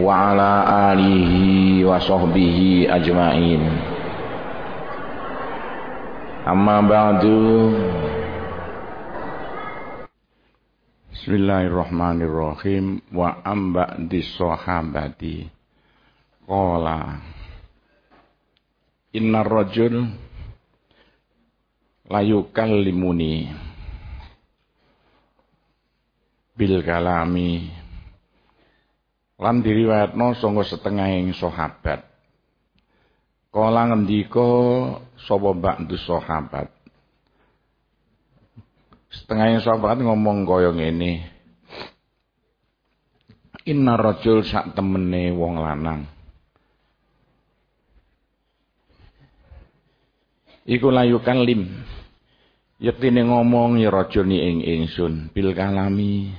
Wa ala alihi wa sahbihi ajmain. Amma ba'du. Bismillahirrahmanirrahim. Wa amba di sahabati qala inna rajul bil kalami. Lan diriwayatno sanga setengahing sahabat. Kala ngendika sapa ba'du sahabat? Setengahing sahabat ngomong kaya ngene inna rajul sak temene wong lanang. Iku layukan lim. Yektine ngomong ya rajul ni ing ingsun. Bil kalami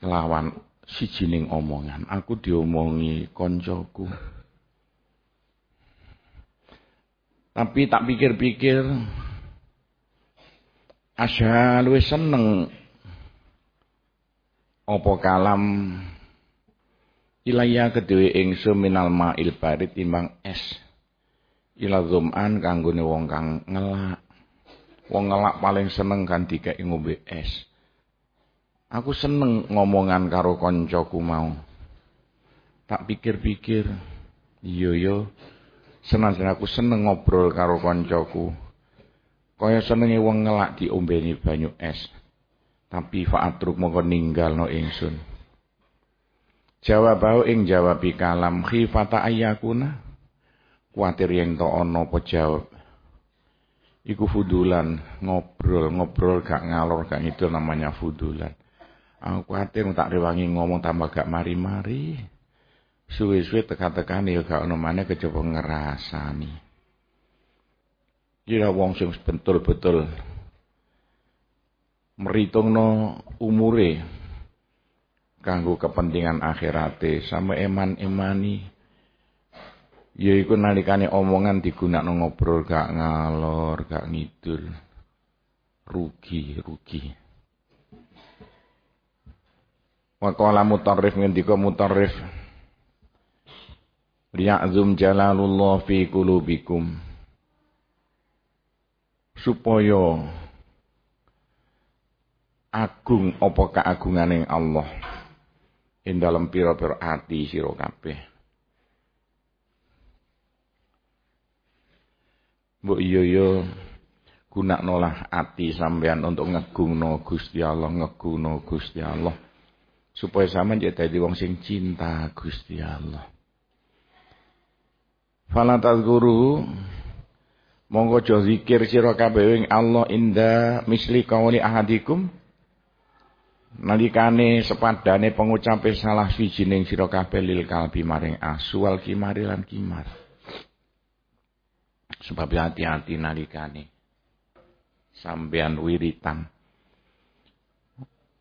kelawan sijining omongan. Aku diomongi koncoku. Tapi tak pikir-pikir asal luwih seneng. Apa kalam? Ilaya kedhewe ingsun minal ma'il barid timbang es. Ila dzum'an kanggone wong kang ngelak. Wong ngelak paling seneng kan dikek ngombe es Aku seneng ngomongan karo koncoku mau. Tak pikir-pikir, iya yo. Senajan aku seneng ngobrol karo koncoku. Kaya senenge wong ngelak diombeni banyu es. Tapi fa'atruk mongko ninggalno ingsun. Jawab ing jawab kalam khifata ayakuna. Kuatir yang to ono apa jawab. Iku fudulan ngobrol, ngobrol gak ngalor gak itu namanya fudulan. Aku kuatir tak rewangi ngomong tambah gak mari-mari. Suwe-suwe teka-tekan ya gak ono maneh kejaba ngrasani. Kira wong sing betul-betul meritungno umure kanggo kepentingan akhirate sama eman-emani yaiku nalikane omongan digunakno ngobrol gak ngalor gak ngidul rugi rugi Wa qala mutarrif ngendika mutarrif. Liya'zum jalalullah fi qulubikum. Supaya agung apa keagunganing Allah. Ing dalam pira-pira ati sira kabeh. Mbok iya ya gunakno lah ati sampean untuk ngegungno Gusti Allah ngegungno Gusti Allah supaya sama jadi dadi wong sing cinta Gusti Allah. Fala tazkuru monggo aja zikir sira kabeh Allah inda misli kauli ahadikum nalikane sepadane pengucape salah sijining sira kabeh lil kalbi maring asu wal kimari lan kimar. Sebab hati-hati nalikane sampean wiritan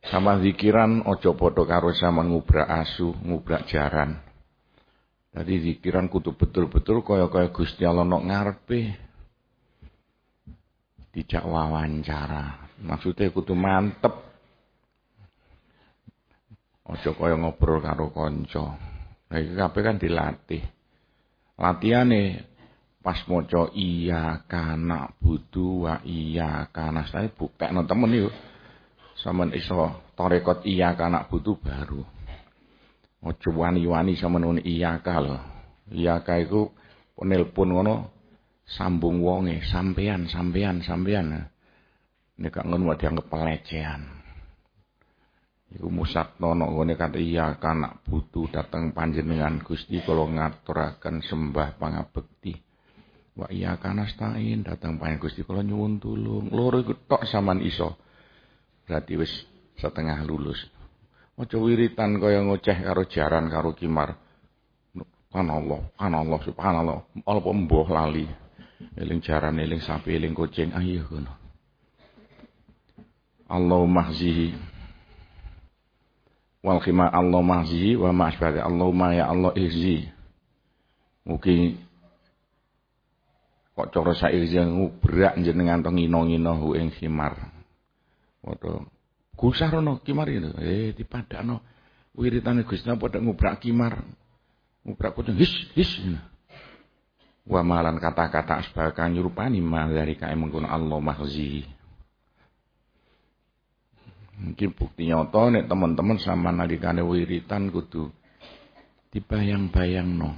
sama zikiran ojo podo karo sama ngubrak asu, ngubrak jaran. Jadi zikiran kudu betul-betul kaya-kaya Gusti Allah nok ngarepe. Dijak wawancara. Maksudnya kudu mantep. Ojo kaya ngobrol karo konco. Nah iki kabeh kan dilatih. Latihane pas maca iya kana budu wa iya kana saya buktekno temen yuk. Saman iso torekot iya anak butuh baru. Ojo wani-wani sama nun iya kal. Iya iku penelpon ngono sambung wonge sampean sampean sampean. Nek ngono wae dianggap pelecehan. Iku musat nono ngene kata iya anak butuh datang panjenengan Gusti kalau ngaturaken sembah pangabekti. Wa iya kanastain datang panjen Gusti kula nyuwun tulung. Loro iku tok sampean iso. Berarti wis setengah lulus. Aja wiritan kaya ngoceh karo jaran karo kimar. Kan Allah, kan Allah, subhanallah. Apa mbuh lali. Eling jaran, eling sapi, eling kucing. Ayo ngono. Allahumma mahzihi wal khima Allah mahzihi wa ma asbada Allahumma ya Allah ihzi mugi kok cara sair sing ngubrak jenengan to ngino-ngino ing khimar padha gusah rono kimar itu eh dipadakno wiritane Gusti padha ngubrak kimar. Ngubrak kucing his his. Wa malan kata-kata asbakan nyurupani ma dari kae mengkono Allah mahzihi Mungkin bukti nyata nek teman-teman sama nalikane wiritan kudu dibayang-bayang no.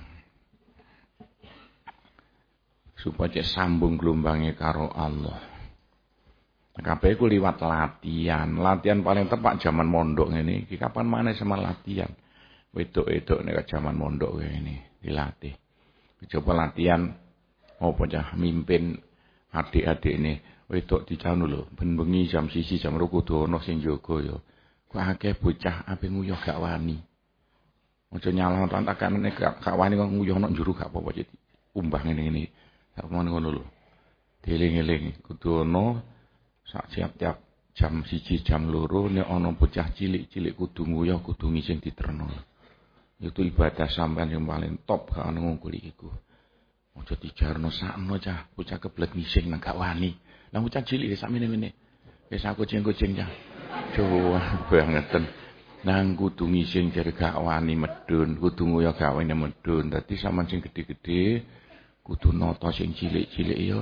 Supaya sambung gelombangnya karo Allah. Kabeh ku liwat latihan. Latihan paling tepat zaman mondok ini. Kapan mana sama latihan? Wedok-wedok nek zaman mondok ini dilatih. Coba latihan apa cah mimpin adik-adik ini wedok dicanu lho ben bengi jam sisi jam loro kudu ana sing jaga ya kok akeh bocah ape nguyuh gak wani aja nyalon tantakane gak gak wani kok nguyuh ana njuru gak apa-apa jadi umbah ngene-ngene sak ngono lho dieling-eling kudu ana sak tiap-tiap jam siji jam loro nek ana bocah cilik-cilik kudu nguyuh kudu ngising diterno itu ibadah sampean yang paling top gak ana ngungkul iku Aja dijarno sakno cah, bocah kebelet ngising nang gak wani. Lah bocah cilik sak mene-mene. Wis aku kucing-kucing cah. Jawa bangeten. Nang kudu ngising jare gak wani medun, kudu ngoyo gak wani medun. Dadi sampean sing gedhe-gedhe kudu nata sing cilik-cilik ya.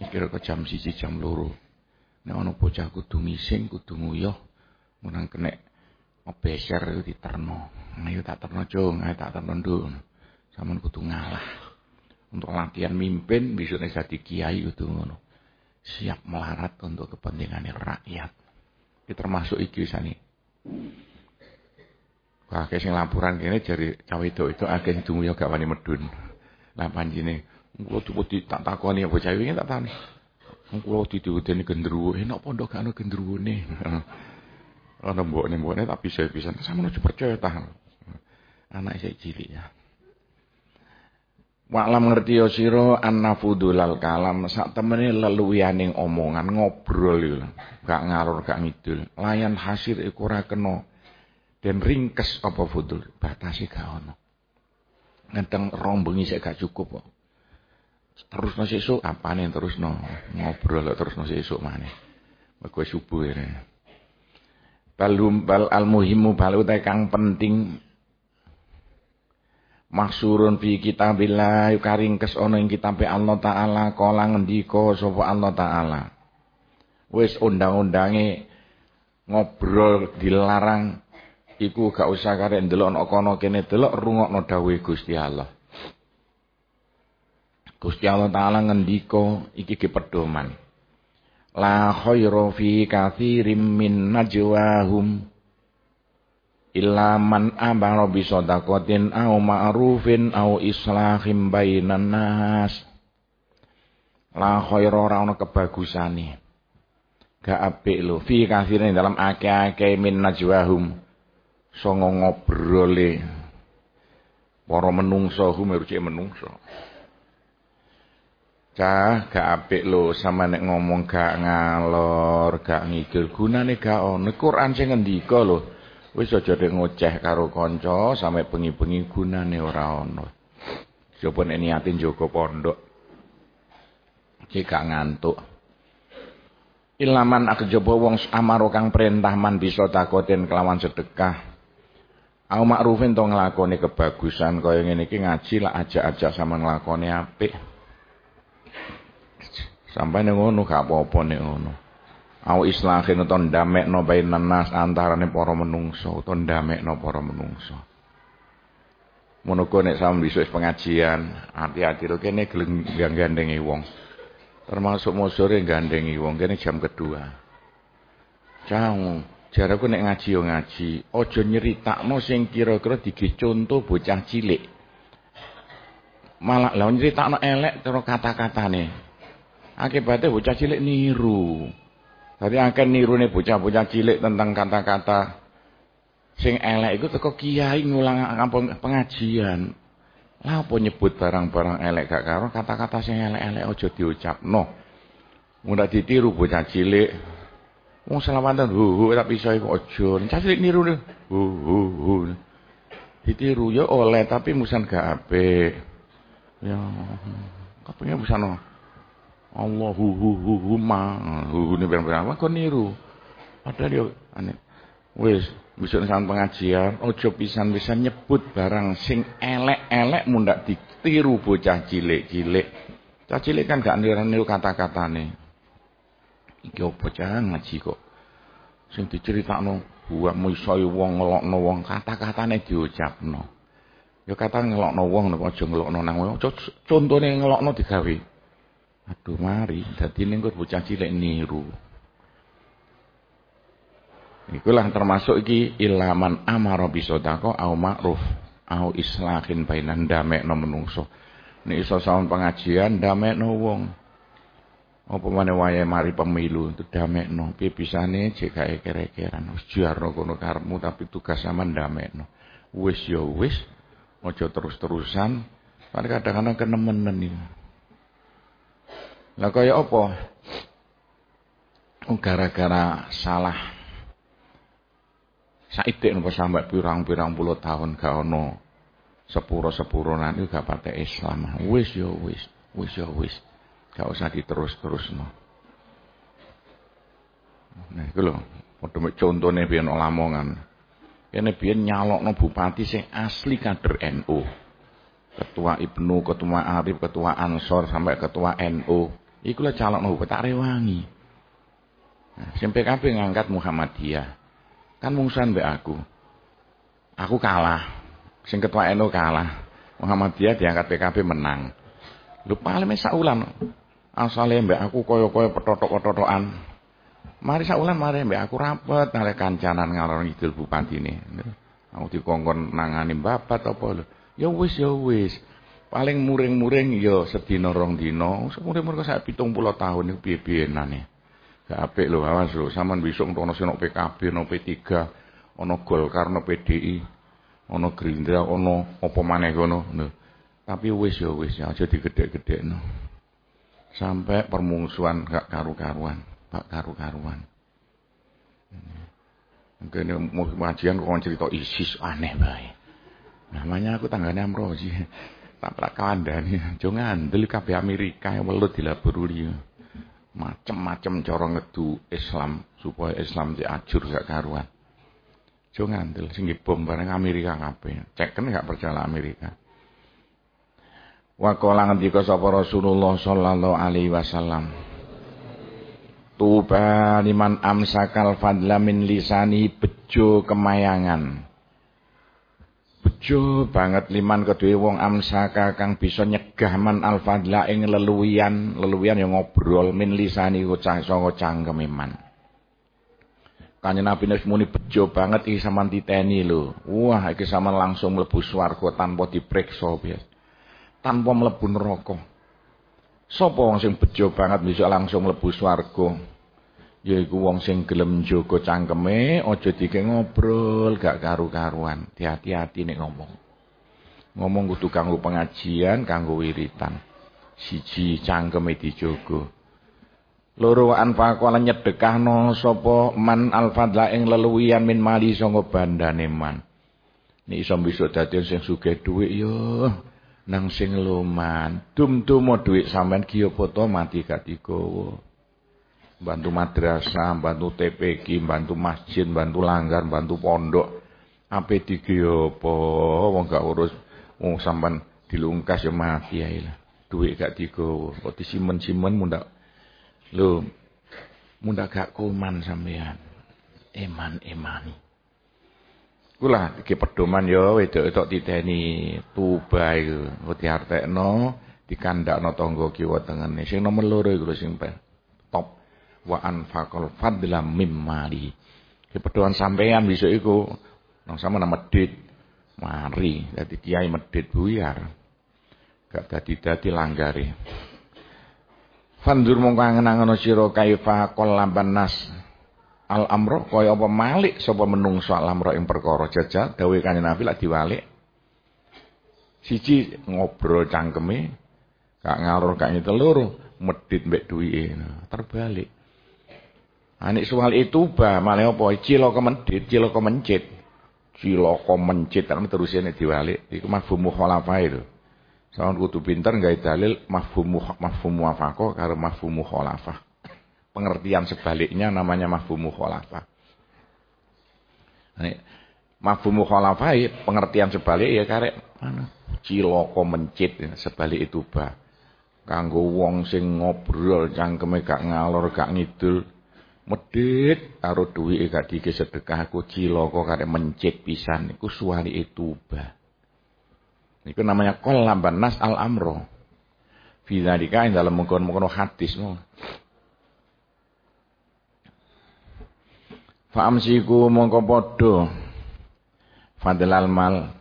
Mikir ke jam siji jam loro. Nek ana bocah kudu ngising, kudu nguyuh, menang kena obeser itu diterno. Ayo tak terno, Jung, ayo tak terno. Sampeyan kudu ngalah untuk latihan mimpin bisa jadi kiai itu ngono. Siap melarat untuk kepentingan rakyat. Ini termasuk iki sani. Kakek sing laporan kene jari cawe itu itu agen dungu ya gak wani medun. Lah panjine engko tuku tak takoni apa cawe iki tak tani. Engko didiwedeni gendruwo, enak pondok gak ana gendruwone. Ana mbokne mbokne tak bisa-bisa sama aja percaya ta. Anak saya cilik ya. Waklam ngerti ya sira annafudulal kalam. Sak temene leluwianing omongan ngobrol iki gak ngalur gak ngidul. Layan hasil iku ora den ringkes apa fudul? Batasi gak ono. Ngenteng rombengi sik gak cukup kok terus no sesuk apane terus no ngobrol terus no sesuk maneh. Kowe subuh ya balum bal al muhimu bal kang penting. Maksurun fi kitabillah karingkes ana ing kitabe Allah taala. Kala ngendika sapa Allah taala. Wis undang-undange ngobrol dilarang. Iku gak usah karek ndelok ana kono kene delok rungokno dawuhe Gusti Allah. Gusti Allah taala ngendika iki ki pedoman. La khairu fi katsirin min najwahum illa man amara bi sadaqatin aw ma'rufin aw islahim bainan nas. La khaira ora ana kebagusane. Gak apik lho fi kafirin dalam akeh-akeh min najwahum. Songo ngobrole. Para menungso hum cek menungso Cah, gak apik lho sama nek ngomong gak ngalor, gak ngidul. Gunane gak ono. Quran sing ngendika lho. Wis aja dek ngoceh karo kanca sampe bengi-bengi gunane ora ana. Coba nek niatin jaga pondok. Iki gak ngantuk. Ilaman akjaba wong amaro kang perintah man bisa takoten kelawan sedekah. Au makrufin to nglakoni kebagusan kaya ngene iki ngaji lah ajak-ajak sama nglakoni apik. Sampai ngono gak apa-apa nek ngono au islahin utawa ndamekno bainan nas antarane para menungso utawa ndamekno para menungso Monogo nek sama besok pengajian, hati-hati lho kene gelem gandengi wong. Termasuk mau sore gandengi wong kene jam kedua. Cang, jaraku nek ngaji yo ngaji, aja nyeritakno sing kira-kira digih contoh bocah cilik. malah lha nyritakno elek cara kata-katane. Akibatnya bocah cilik niru. Tadi akan nirune bocah-bocah cilik tentang kata-kata sing elek iku teko kiai ngulang pengajian. Lah apa nyebut barang-barang elek gak karo kata-kata sing elek-elek aja diucapno. Mudah ditiru bocah cilik. Wong selawatan hu hu tapi iso iku aja. Cah cilik niru hu hu hu. Ditiru ya oleh tapi musan gak apik. Ya kapingnya busano. Allah hu hu hu hu ma hu hu berapa kok niru. Padahal dia aneh. Wis besok sampean pengajian ojo pisan-pisan nyebut barang sing elek-elek mundak ditiru bocah cilik-cilik. Cah cilik kan gak niru kata-katane. Iki opo cah ngaji kok. Sing diceritakno buat misoi wong ngelokno wong kata-katane diucapno. Ya kata ngelokno wong napa aja ngelokno nang wong. Contone ngelokno digawe. Aduh mari dadi ning bocah cilik niru. Ikulah termasuk iki ilaman amara bisodako au ma'ruf au islahin bainan damekno menungso. Nek iso saun pengajian damekno wong. Apa maneh wayahe mari pemilu itu damekno. Piye bisane jek gak eker-ekeran wis jarno kono karepmu tapi tugas sampean damekno. Wis ya wis aja terus-terusan. Kadang-kadang kenemenen iki. Lah kaya apa? Gara-gara salah Saiki nopo sampai pirang-pirang puluh tahun gak ono sepuro-sepuro nanti gak pakai Islam. Wis yo wis, wis yo wis. Gak usah diterus-terusno. Nah, iku lho, padha mek contone biyen Lamongan. Kene biyen nyalokno bupati sing asli kader NU. Ketua Ibnu, ketua Arif, ketua Ansor sampai ketua NU. Iku lah calon bupati tak rewangi. Nah, sing PKB ngangkat Muhammadiyah. Kan mungsuhan mbek aku. Aku kalah. Sing ketua NU kalah. Muhammadiyah diangkat PKB menang. Lu paling saulan. Asale mbek aku kaya-kaya petotok-petotokan. Mari saulan mari mbek aku rapet nare kancanan ngalor ngidul bupatine. Aku dikongkon nangani babat apa lho. Ya wis ya wis. Paling muring-muring ya sedina rong dina. Semuring-muring sak 70 tahun iku piye-piyenane. Gak apik lho awas lho sampean besok ono sing PKB ono P3 ono Golkar ono PDI ono Gerindra ono apa maneh kono. Tapi wis ya wis ya aja digedhek-gedhekno. Sampai permusuhan gak karu-karuan gak karu-karuan. Mau kajian kok cerita ISIS aneh bae. Namanya aku tanggane Amrozi tak pernah kandhani aja ngandel kabeh Amerika welut dilaburuli macem-macem cara ngedu Islam supaya Islam diajur gak karuan. Jo ngandel sing bom bareng Amerika kabeh. Cek kan gak percaya Amerika. Wa qala ngendika sapa Rasulullah sallallahu alaihi wasallam. Tuba liman amsakal fadla min lisani bejo kemayangan bejo banget liman kedue wong amsaka kang bisa nyegah man alfadla ing leluwian leluwian yang ngobrol min lisani ucah sanga cangkeme man Kanjeng Nabi wis muni bejo banget iki sampean titeni lho. Wah, iki sampean langsung mlebu swarga tanpa dipriksa bias. Tanpa mlebu neraka. Sapa wong sing bejo banget bisa langsung mlebu swarga? Yaiku wong sing gelem njaga cangkeme aja dike ngobrol gak karu-karuan. Hati-hati nek ngomong. Ngomong kudu kanggo pengajian kanggo wiritan. Siji cangkeme dijaga loro anfaqala nyedekahno sapa man alfadla ing leluwian min mali sanga bandane man. Nek iso besok dadi sing sugih dhuwit yo nang sing luman. Dum-dum dhuwit sampean ki apa mati gak digawa bantu madrasah, bantu TPG, bantu masjid, bantu langgar, bantu pondok. Apa diki apa wong gak urus wong sampean dilungkas ya mati lah. Duit gak digawa, kok disimen-simen mundak. Lho, mundak gak kuman sampean. Eman-emani. Kula iki pedoman ya wedok-wedok titeni tuba iku. Diartekno, dikandakno tangga kiwa tengene. Sing nomor loro iku sing top wa anfaqal fadla mimmali. Kepedoan sampean besok iku nang sama nama medit. Mari dadi kiai medit buyar. Gak dadi-dadi langgari. Fandur mongko angen-angen sira kaifa lamban nas al amro kaya apa malik sapa menungso al amro ing perkara jajal dawuh kanjeng Nabi lak diwalik. Siji ngobrol cangkeme gak ngalor gak telur medit mbek duwike nah, terbalik. Anik soal itu ba malah apa cilaka medit cilaka mencit. Cilaka mencit kan terusane diwalik iku mafhum mukhalafah itu. Sawan kudu pinter gawe dalil mafhum mafhum muwafaqah karo mafhum mukhalafah. Pengertian sebaliknya namanya mafhum. Nek mafhum mukhalafah pengertian sebalik ya karek mana? Cilaka mencit sebalik itu ba. Kanggo wong sing ngobrol cangkeme gak ngalor gak ngidul medit karo duwike gak dike sedekah aku cilaka karek mencit pisan iku suwali itu ba. Itu namanya lamban nas al amro. Fidzalika ing dalam mengkono-mengkono hadis. Fa'amsiku mongko padha fadlal mal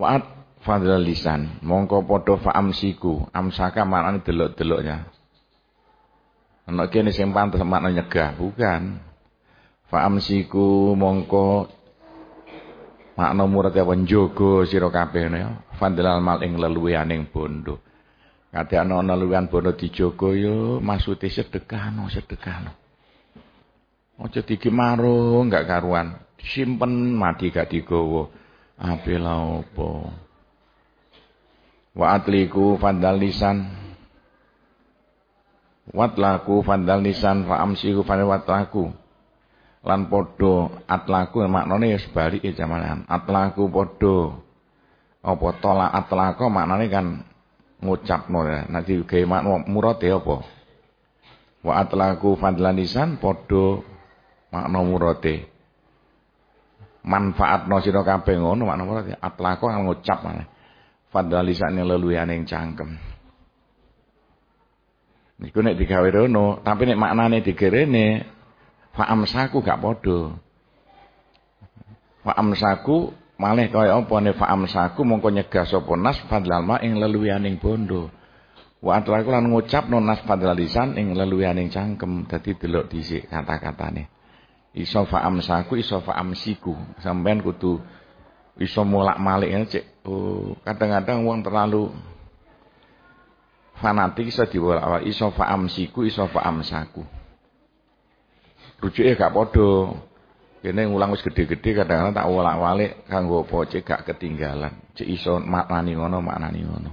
Wa'at fadlal lisan mongko padha fa'amsiku amsaka maknane delok-deloknya Ana kene sing pantes makna nyegah bukan. Fa'amsiku mongko makna murad apa njogo sira kabeh ya fadlal mal ing leluwianing bondo. Kate ana leluwian bondo dijogo yo maksude sedekah no sedekah no aja dikimarung gak karuan. Simpen mati gak digowo ape la opo. Wa atliku fadal lisan watlaku fadal lisan fa amsiku fadal watlaku. Lan padha atlaku maknane ya sebalike jamanan. Atlaku padha. Apa tola atlako maknane kan ngucapno ya. Nanti gawe makna murate apa? Wa atlaku fadlan lisan padha makna murate manfaatno sira kabeh ngono makna murate atlako kan ngucap mana fadlan lisan leluyane cangkem Niku nek digawe rono, tapi nek maknane digerene Fa'amsaku gak podo. Fa'amsaku malih kaya apa ne fa'amsaku mongko nyegah sapa nas fadlal ma ing leluwianing bondo. Wa atraku lan ngucapno nas fadlal ing leluwianing cangkem. Dadi delok dhisik kata-katane. Iso fa'amsaku iso fa'amsiku. Sampeyan kudu iso molak-malik cek. Oh, kadang-kadang wong terlalu fanatik iso diwolak-walik iso fa'amsiku iso fa'amsaku rujuke gak padha. Kene ngulang wis gede-gede kadang-kadang tak wolak-walik kanggo apa cek gak ketinggalan. Cek iso maknani ngono, maknani ngono.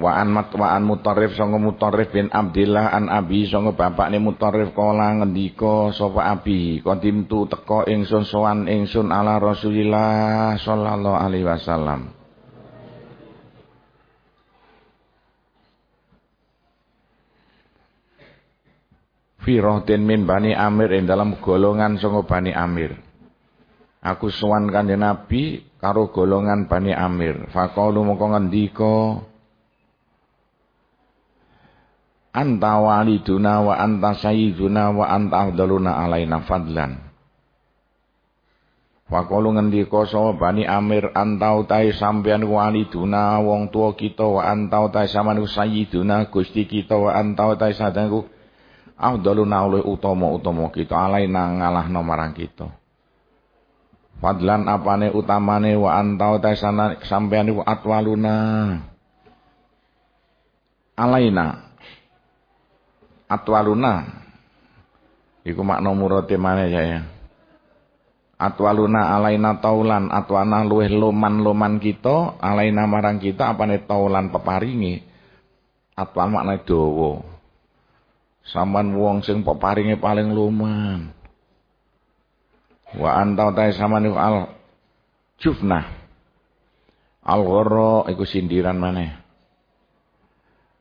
Wa an mat wa an mutarrif sanga mutarrif bin Abdillah an Abi sanga bapakne mutarrif kala ngendika sapa Abi kontimtu teka ingsun sowan ingsun ala Rasulillah sallallahu alaihi wasallam. Fi min Bani Amir ing dalam golongan sanga Bani Amir. Aku sowan Kanjeng Nabi karo golongan Bani Amir. Faqalu mongko ngendika Anta waliduna wa anta sayyiduna wa anta afdaluna alaina fadlan. Faqalu ngendika sapa Bani Amir anta utai sampean waliduna wong tua kita wa anta utai sampean sayyiduna Gusti kita wa anta utai sadanku afdaluna oleh utama-utama kita alaina ngalahno marang kita. Fadlan apane utamane wa antau tasana sampean iku atwaluna. Alaina. Atwaluna. Iku makna murate mana ya atwaluna alaina taulan atwana luweh loman-loman kita alaina marang kita apane taulan peparingi atwa makna dawa Saman wong sing peparinge paling luman. Wa anta ta saman al jufna. Al ghara iku sindiran maneh.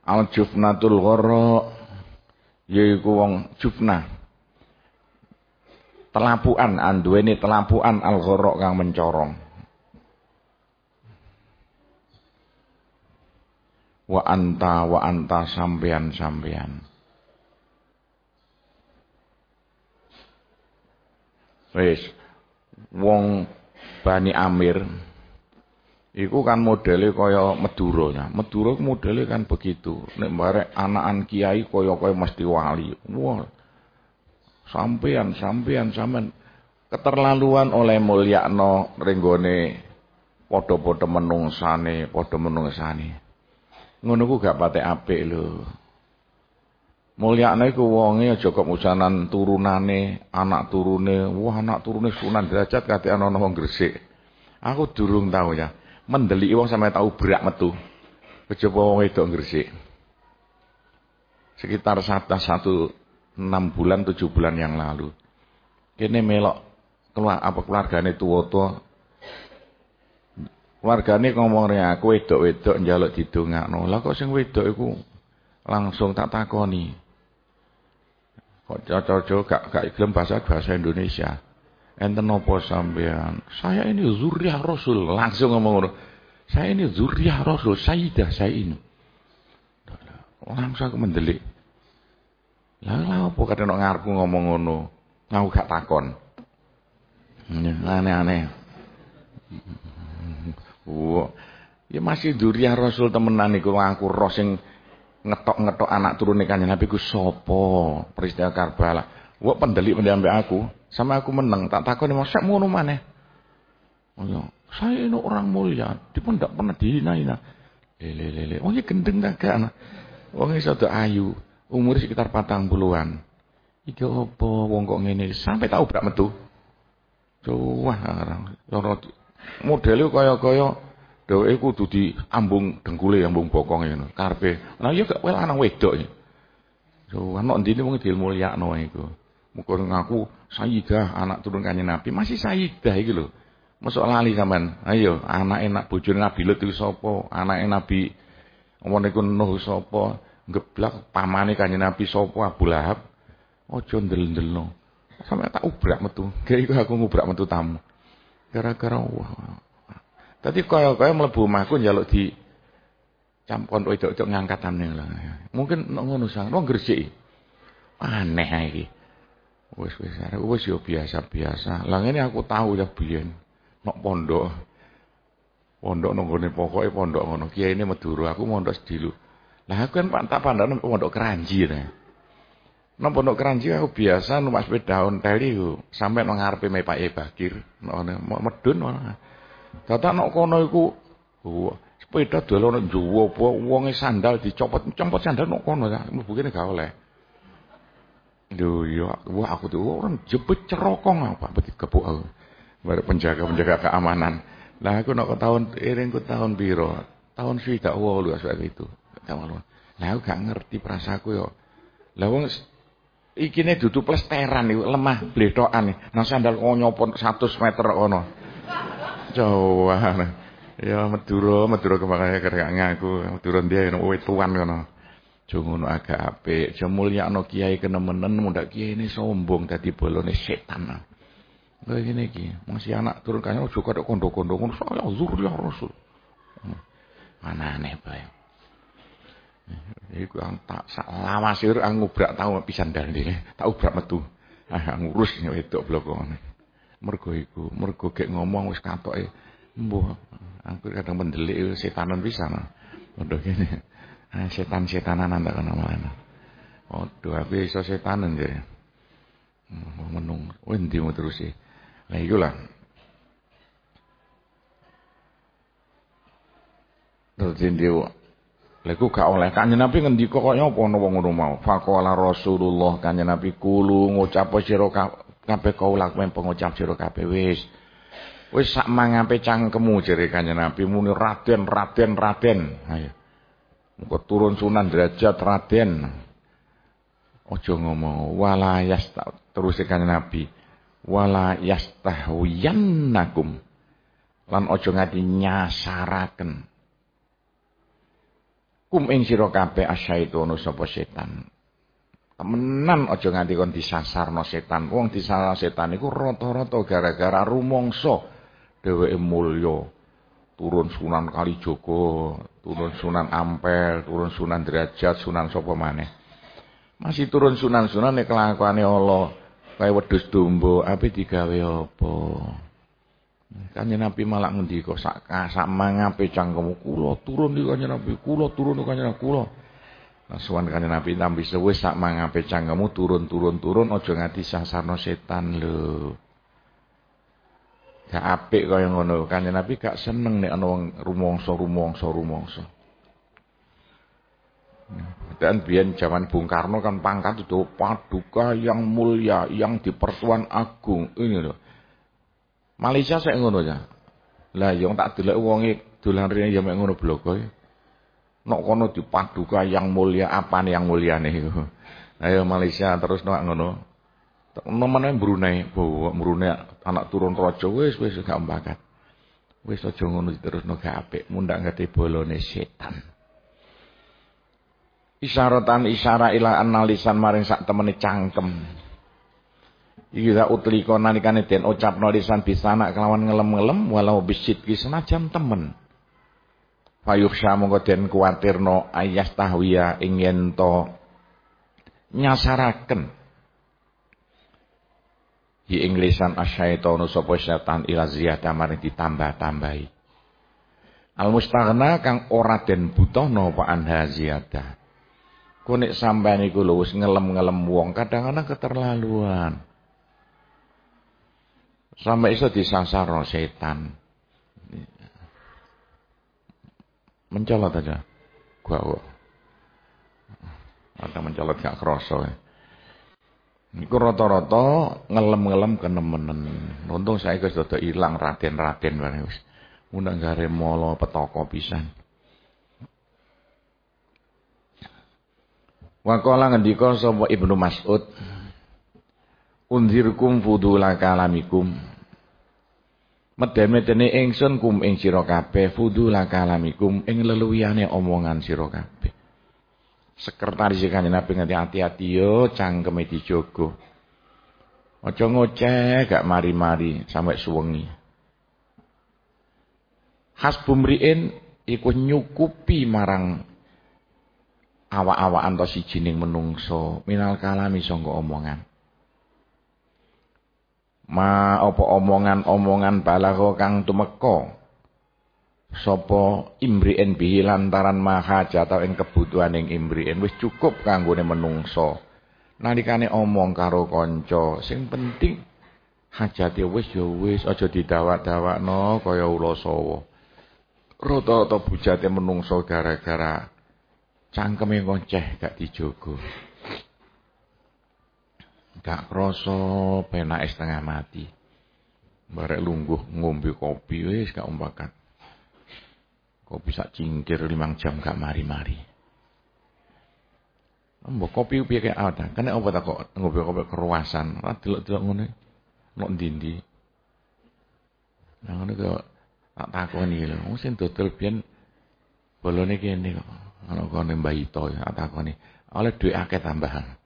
Al jufnatul ghara yaiku wong jufna. Telapuan anduweni telapuan al ghara kang mencorong. Wa anta wa anta sampean-sampean. Wis wong Bani Amir Iku kan modele kaya Madura ya. Madura modele kan begitu. Nek barek anakan kiai kaya-kaya mesti wali. Wah. Sampean, sampean, sampean keterlaluan oleh mulyakno ringgone padha-padha menungsane, padha menungsane. Ngono ku gak patek apik lho. Mulyakno iku wonge aja kok musanan turunane, anak turune, wah anak turune Sunan Derajat kate ana wong Gresik. Aku durung tahu ya mendeliki wong sampe tau berak metu. Kejaba wong wedok Gresik. Sekitar satu, satu enam bulan tujuh bulan yang lalu. Kene melok keluar apa keluargane tuwa-tuwa. Keluargane ngomong aku wedok-wedok njaluk didongakno. Lah kok sing wedok iku langsung tak takoni. Kok cocok gak gak bahasa bahasa Indonesia. Enten nopo sampean? Saya ini zuriah Rasul. Langsung ngomong. Saya ini zuriah Rasul, Sayyidah saya ini. Langsung aku mendelik. Lah lha apa kadang ngarepku ngomong ngono? Aku gak takon. Aneh-aneh. Wah, ya masih zuriah Rasul temenan iku aku sing ngetok-ngetok anak turune kanjeng Nabi ku sapa? Peristiwa Karbala. Wah pendelik pendelik aku. Sama aku menang, tak takut nih masa ngono maneh. Oh ya, saya ini orang mulia, dia pun tidak pernah dihina-hina. Lele lele, oh ya gendeng kagak. Wong iso ayu, umur sekitar patang puluhan. Iki apa wong kok ngene sampai tahu berak metu. Wah, loro modele kaya-kaya dheweke kudu diambung dengkule ambung bokonge ngono. Karepe. Nah iya gak wel anang wedok. So, ana ndine wong dilmulyakno iku. Muga ngaku Sayyidah anak turun kanjeng Nabi, masih Sayyidah iki lho. Masuk lali sampean. Ayo, anak enak bojone Nabi Lut iku sapa? Anake Nabi ngomong iku Nuh sapa? Geblak pamane kanjeng Nabi sapa? Abu Lahab. Aja ndel-ndelno. Sampe tak ubrak metu. Kayak aku ngubrak metu tamu. Gara-gara wah. Tadi kaya-kaya mlebu omahku njaluk di campon wedok-wedok ngangkatane lho. Mungkin ngono sang, wong Gresik. Aneh iki. Wis wis wis yo biasa-biasa. Lah ngene aku tahu ya biyen nok pondok. Pondok nang gone pokoke pondok ngono. Kiai ini Madura, aku mondok sedilu. Lah aku kan tak pandang pondok keranji ya. Nang pondok keranji aku biasa numpak sepeda ontel iku sampe nang ngarepe Pak Bakir. Medun ngono. Dadak nok kono iku sepeda dolan nang jowo apa sandal dicopot, copot sandal nok kono ya. Mlebu kene gak oleh. Lho ya, wah aku tuh orang jebet cerokong apa begitu kepuk aku. Baru penjaga-penjaga keamanan. Lah aku nak tahun iring ku tahun biro. Tahun tak wolu asal itu. Lah aku gak ngerti perasaku yo. Lah wong ikine dudu plesteran iki lemah blethokan. Nang sandal nyopot 100 meter ono. Jawa. Ya Madura, Madura kemarin gak ngaku. Madura dia tuan kono. Aja ngono agak apik, aja mulyakno kiai kenemenen mundak kiai ini sombong dadi bolone setan. Lha ngene iki, masih anak turun kaya aja kok kondo-kondo ngono saya zuriyah Rasul. Aneh bae. Iku ang tak sak lamasir ang ngubrak tau pisan dalile, tak ubrak metu. Ah ngurus wedok blokone. Mergo iku, mergo gek ngomong wis katoke. Mbuh, aku kadang mendelik setanan pisan. Padha kene. Ah, setan-setanan anda kana mana. Waduh, aku iso setanan ya. Mau menung, wendi mau terus sih. Nah itulah. Terus dia Lagu gak oleh kanjeng Nabi ngendika kok nyapa ana wong ngono Rasulullah kanjeng Nabi kulu ngucap sira kabeh kaula men pengucap sira kabeh wis. Wis sak mangape cangkemmu jere kanjeng Nabi muni Raden Raden Raden. Ayo. Muga turun sunan derajat Raden. Ojo ngomong wala yasta terus kanjeng Nabi. Wala yastahwiyannakum. Lan ojo ngati nyasaraken. Kum ing sira kabeh asyaitonu sapa setan. Temenan aja nganti kon disasarno setan. Wong disasar setan iku rata-rata gara-gara rumangsa dheweke mulya turun Sunan Kalijogo, turun Sunan Ampel, turun Sunan Derajat, Sunan sapa maneh. Masih turun Sunan-sunan nek kelakuane Allah kaya wedhus domba, ape digawe apa? Kanjeng Nabi malah ngendika sak sak mangape cangkemmu kula turun iki kanjeng Nabi, kula turun kanjeng Nabi kula. Suwan kanjeng Nabi tampi sewis sak mangape cangkemmu turun turun turun aja ngati sasarno setan lho. Gak apik kaya ngono. Kanjeng Nabi gak seneng nek ana wong rumangsa-rumangsa rumangsa. Dan biyen zaman Bung Karno kan pangkat itu paduka yang mulia, yang di Pertuan Agung. Ini loh. Malaysia saya ngono ya. Lah yang tak delok wonge dolan rene ya mek ngono blogo. Nok kono di paduka yang mulia apa yang mulia nih? Ayo Malaysia terus nok ngono. Nomane Brunei, bawa Brunei anak turun raja wis wis gak bakat. Wis aja ngono diterusno gak apik, mundak ngate bolone setan. Isyaratan isyara ila analisan maring sak temene cangkem. Ida utlika nalikane den ucapno lisan bisana kelawan ngelem-ngelem walau bisit ki senajan temen. Fayuhsya mongko den kuwatirno ayas tahwiya ing yen to nyasaraken hi ing lisan asyaitonu sapa setan ila ziyada maring ditambah-tambahi. Al mustaghna kang ora den butuhno apa anha ziyadah. Kunik sampean iku lho wis ngelem-ngelem wong kadang-kadang keterlaluan. Sampai iso disasar setan. Mencolot aja. Gua kok. Ada mencolot gak kroso. Iku rata-rata ngelem-ngelem kenemenen. Untung saya wis dada ilang raden-raden bareng wis. Undang gare molo petaka pisan. Wa qala ngendika sapa Ibnu Mas'ud unzirkum fudula kalamikum medhe-medhene ingsun kum ing sira kabeh fudula kalamikum ing leluwiane omongan sira kabeh. Sekretaris kanjeng Nabi nganti hati-hati yo cangkeme dijogo. Aja ngoceh gak mari-mari sampai suwengi. Hasbumriin iku nyukupi marang awak-awakan to sijining menungso. Minal kalami sangka omongan ma apa omongan-omongan balagha kang tumeka? Sapa imri'in bihi lantaran mahaja atau ing kebutuhaning imri'in wis cukup kanggone menungso. Nalikane omong karo kanca sing penting hajate wis ya wis aja didawak-dawakno kaya ula sawa. Rata-rata bujate menungso gara-gara cangkeme ngonceh gak dijogo Gak kroso penake setengah mati. Barek lungguh ngombe kopi wis gak umbakan. Kopi sak cingkir limang jam gak mari-mari. Mbok kopi piye kaya ada. Kene apa tak kok ngombe kopi keruasan. Ora delok-delok ngene. Nok ndi-ndi. Nah ngono kok tak takoni lho. Wong sing dodol biyen bolone kene kok. Ana kono Mbah Ito tak takoni. Oleh duit akeh tambahan.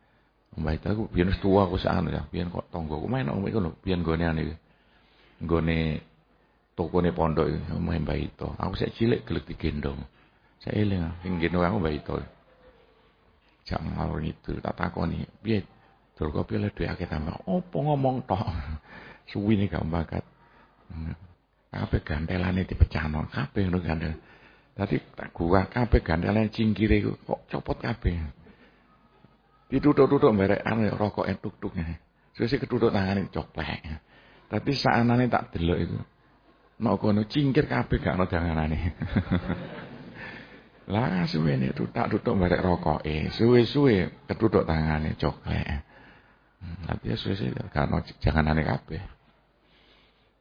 Mbah aku biyen tuwa aku sakane ya. Biyen kok tanggoku main nang ngono, biyen gone ane iki. Gone tokone pondok iki, omahe Mbah Ito. Aku sik cilik gelek digendong. Saya eling sing gendong aku Mbah Ito. Jak ngalor itu tak takoni, piye? Dur kopi le duwe akeh tambah. Opo ngomong tok. Suwi nih gak bakat. Kabeh gantelane dipecahno, kabeh ngono gandel. Dadi tak gua kabeh gantelane cingkire kok copot kabeh. Ditutuk-tutuk ane rokok tuk-tuk. Sesi ketutuk tangane coplek. Tapi saanane tak delok itu. Nok kono cingkir kabeh gak ono danganane. Lah suwene tak tutuk barek rokoke. Suwe-suwe ketutuk tangane coklek. Hmm, tapi ya suwe-suwe gak ono janganane kabeh.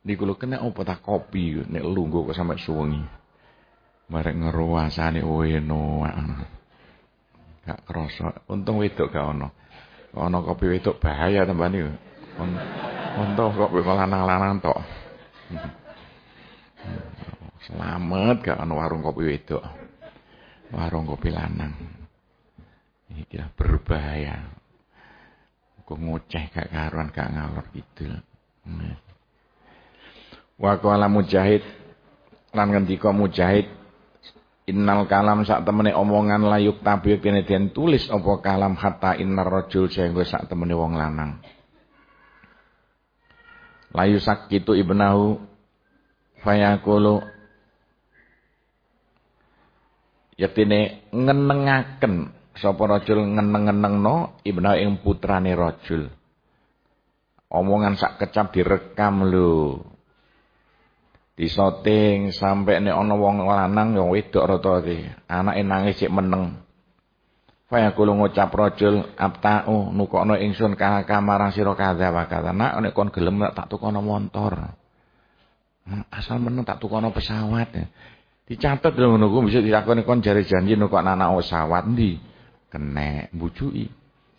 Niku lho kena opo tak kopi nek lungguh kok sampe suwengi. Barek ngeruasane weno. Gak kerasa. Untung wedok gak ono. Ono kopi wedok bahaya teman itu. Untung kopi lanang-lanang tok. Selamat gak ono warung kopi wedok. Warung kopi lanang. Ini berbahaya. Kok ngoceh gak karuan gak ngalor gitu. Wa qala mujahid lan ngendika mujahid Innal kalam sak temene omongan layuk tabi kene den tulis apa kalam hatta innar rajul sehingga sak temene wong lanang. Layu sakitu ibnahu fayaqulu yatine ngenengaken sapa rajul ngeneng-ngenengno ibna ing putrane rajul. Omongan sak kecap direkam lho disoting sampai nek ana wong lanang yang wedok rata iki. Anake nangis cek meneng. Faya kulo ngucap rajul abta'u nukokno ingsun ka kamarang sira kadha wa kadha nak nek kon gelem tak tukono montor. Asal meneng tak tukono pesawat. Dicatat lho ngono ku bisa dilakoni kon jare janji nukok anak pesawat. Ndi kenek bujuki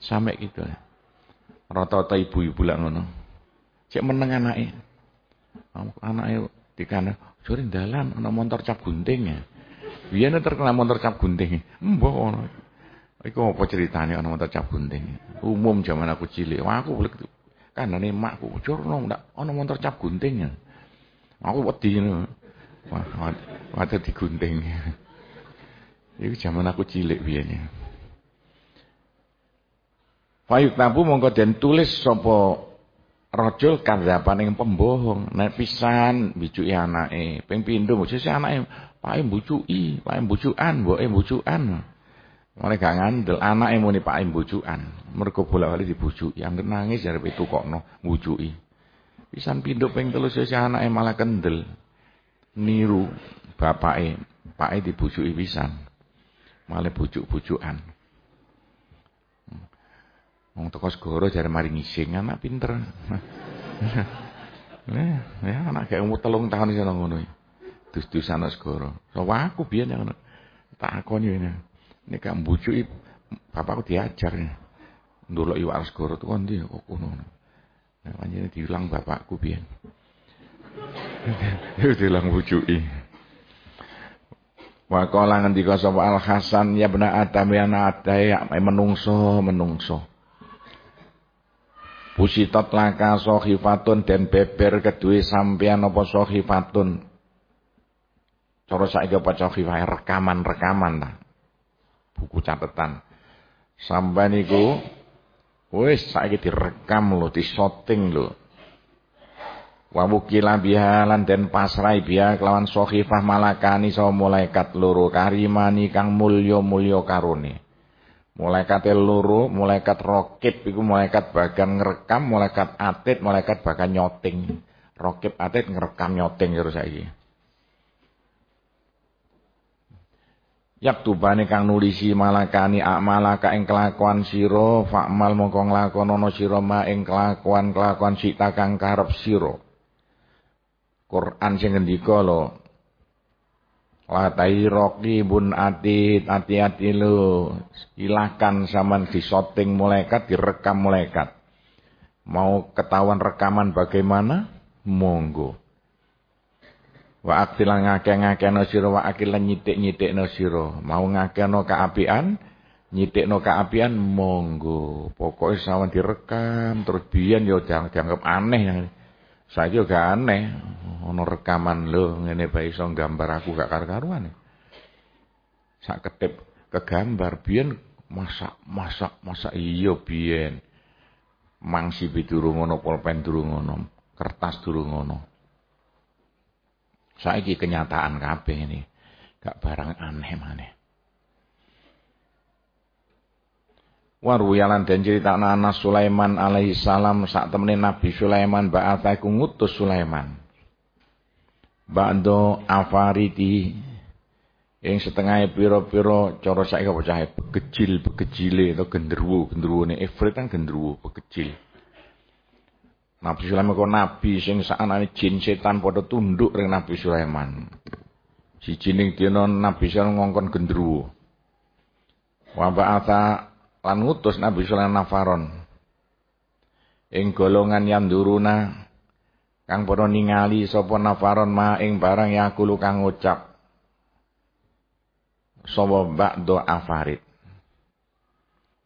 sampe gitu. Rata-rata ibu-ibu lak ngono. Cek meneng anake. Anake dikane sore dalan ana motor cap gunting ya. Biyen terkenal motor cap gunting mbok ngono iku apa ceritane ana motor cap gunting? Umum zaman aku cilik. Wah aku kanane makku curno ndak ana motor cap gunting ya. Aku wedi ngono. Wah ada digunting. Iku zaman aku cilik biyen Fayuk tabu mongko den tulis sapa rajul kadzapan ing pembohong. Nek pisan bijuki anake. Ping pindho mesti anake. Pake mbucuki pake mbucukan mboke mbucukan Mulai gak ngandel anake muni pake mbucukan mergo bolak-balik dibujuki. Yang nangis jare pitukokno mbucuki pisan pindho ping telu sesi anake malah kendel. Niru bapake. Pake dibujuki pisan. Malah bujuk-bujukan Wong teko segoro jare mari ngising anak pinter. Nah, ya anak kayak umur telung tahun iso ngono. Dus-dusan segoro. So aku biyen yang tak akoni ini. Nek gak mbujuki bapakku diajar. Ndolok iwak segoro tuh kon ndi kok ngono. Nah, panjenengan diulang bapakku biyen. diulang bujuki. Wa qala ngendika sapa Al Hasan ya bena Adam ya ya menungso menungso. Busitot laka sohifatun dan beber kedua sampean apa sohifatun. Cara saiki apa sohifah rekaman-rekaman lah. Buku catatan. Sampai niku wis saiki direkam lho, disoting lho. Wa wukila biha lan den pasrai biha kelawan sohifah malakani so malaikat loro karimani kang mulya-mulya karone. Malaikat loro, malaikat rokib iku malaikat bagian ngerekam, malaikat atit, malaikat bagian nyoting. Rokib atit ngerekam nyoting terus saiki. Yak tubane kang nulisi malakani akmalaka ing kelakuan sira, fakmal mongko nglakonono sira ma ing kelakuan-kelakuan sita kang karep sira. Quran sing ngendika lho, roki bun atit, hati-hati lu. Silahkan saman disoting malaikat, direkam malaikat. Mau ketahuan rekaman bagaimana? Monggo. Wa aktilan ngake-ngakeno sira wa akilan nyitik-nyitikno sira. Mau ngakeno kaapian, nyitikno kaapian monggo. Pokoknya sawan direkam terus biyen yo dianggap aneh. Saiki gak aneh, ana rekaman lho ngene bae iso gambar aku gak karo-karuan. Sak ketip kegambar biyen masak masak masak iya biyen. Mangsi durung ngono, pulpen durung ngono, kertas durung ngono. Saiki kenyataan kabeh ini. Gak barang aneh maneh. Waruyalan dan cerita Anas Sulaiman alaihi salam saat temenin Nabi Sulaiman ba'atha iku ngutus Sulaiman. Ba'do afariti yang setengah piro-piro cara saiki apa cahe bekecil bekecile atau genderuwo genderuwone ifrit kan genderuwo bekecil. Nabi Sulaiman kok nabi sing sakane jin setan padha tunduk ring Nabi Sulaiman. Siji ning dina Nabi Sulaiman ngongkon genderuwo. Wa ba'atha lan ngutus Nabi Sulaiman Nafaron ing golongan yang duruna kang padha ningali sapa Nafaron ma ing barang yakulu kang ngucap. Sapa ba'do afarid.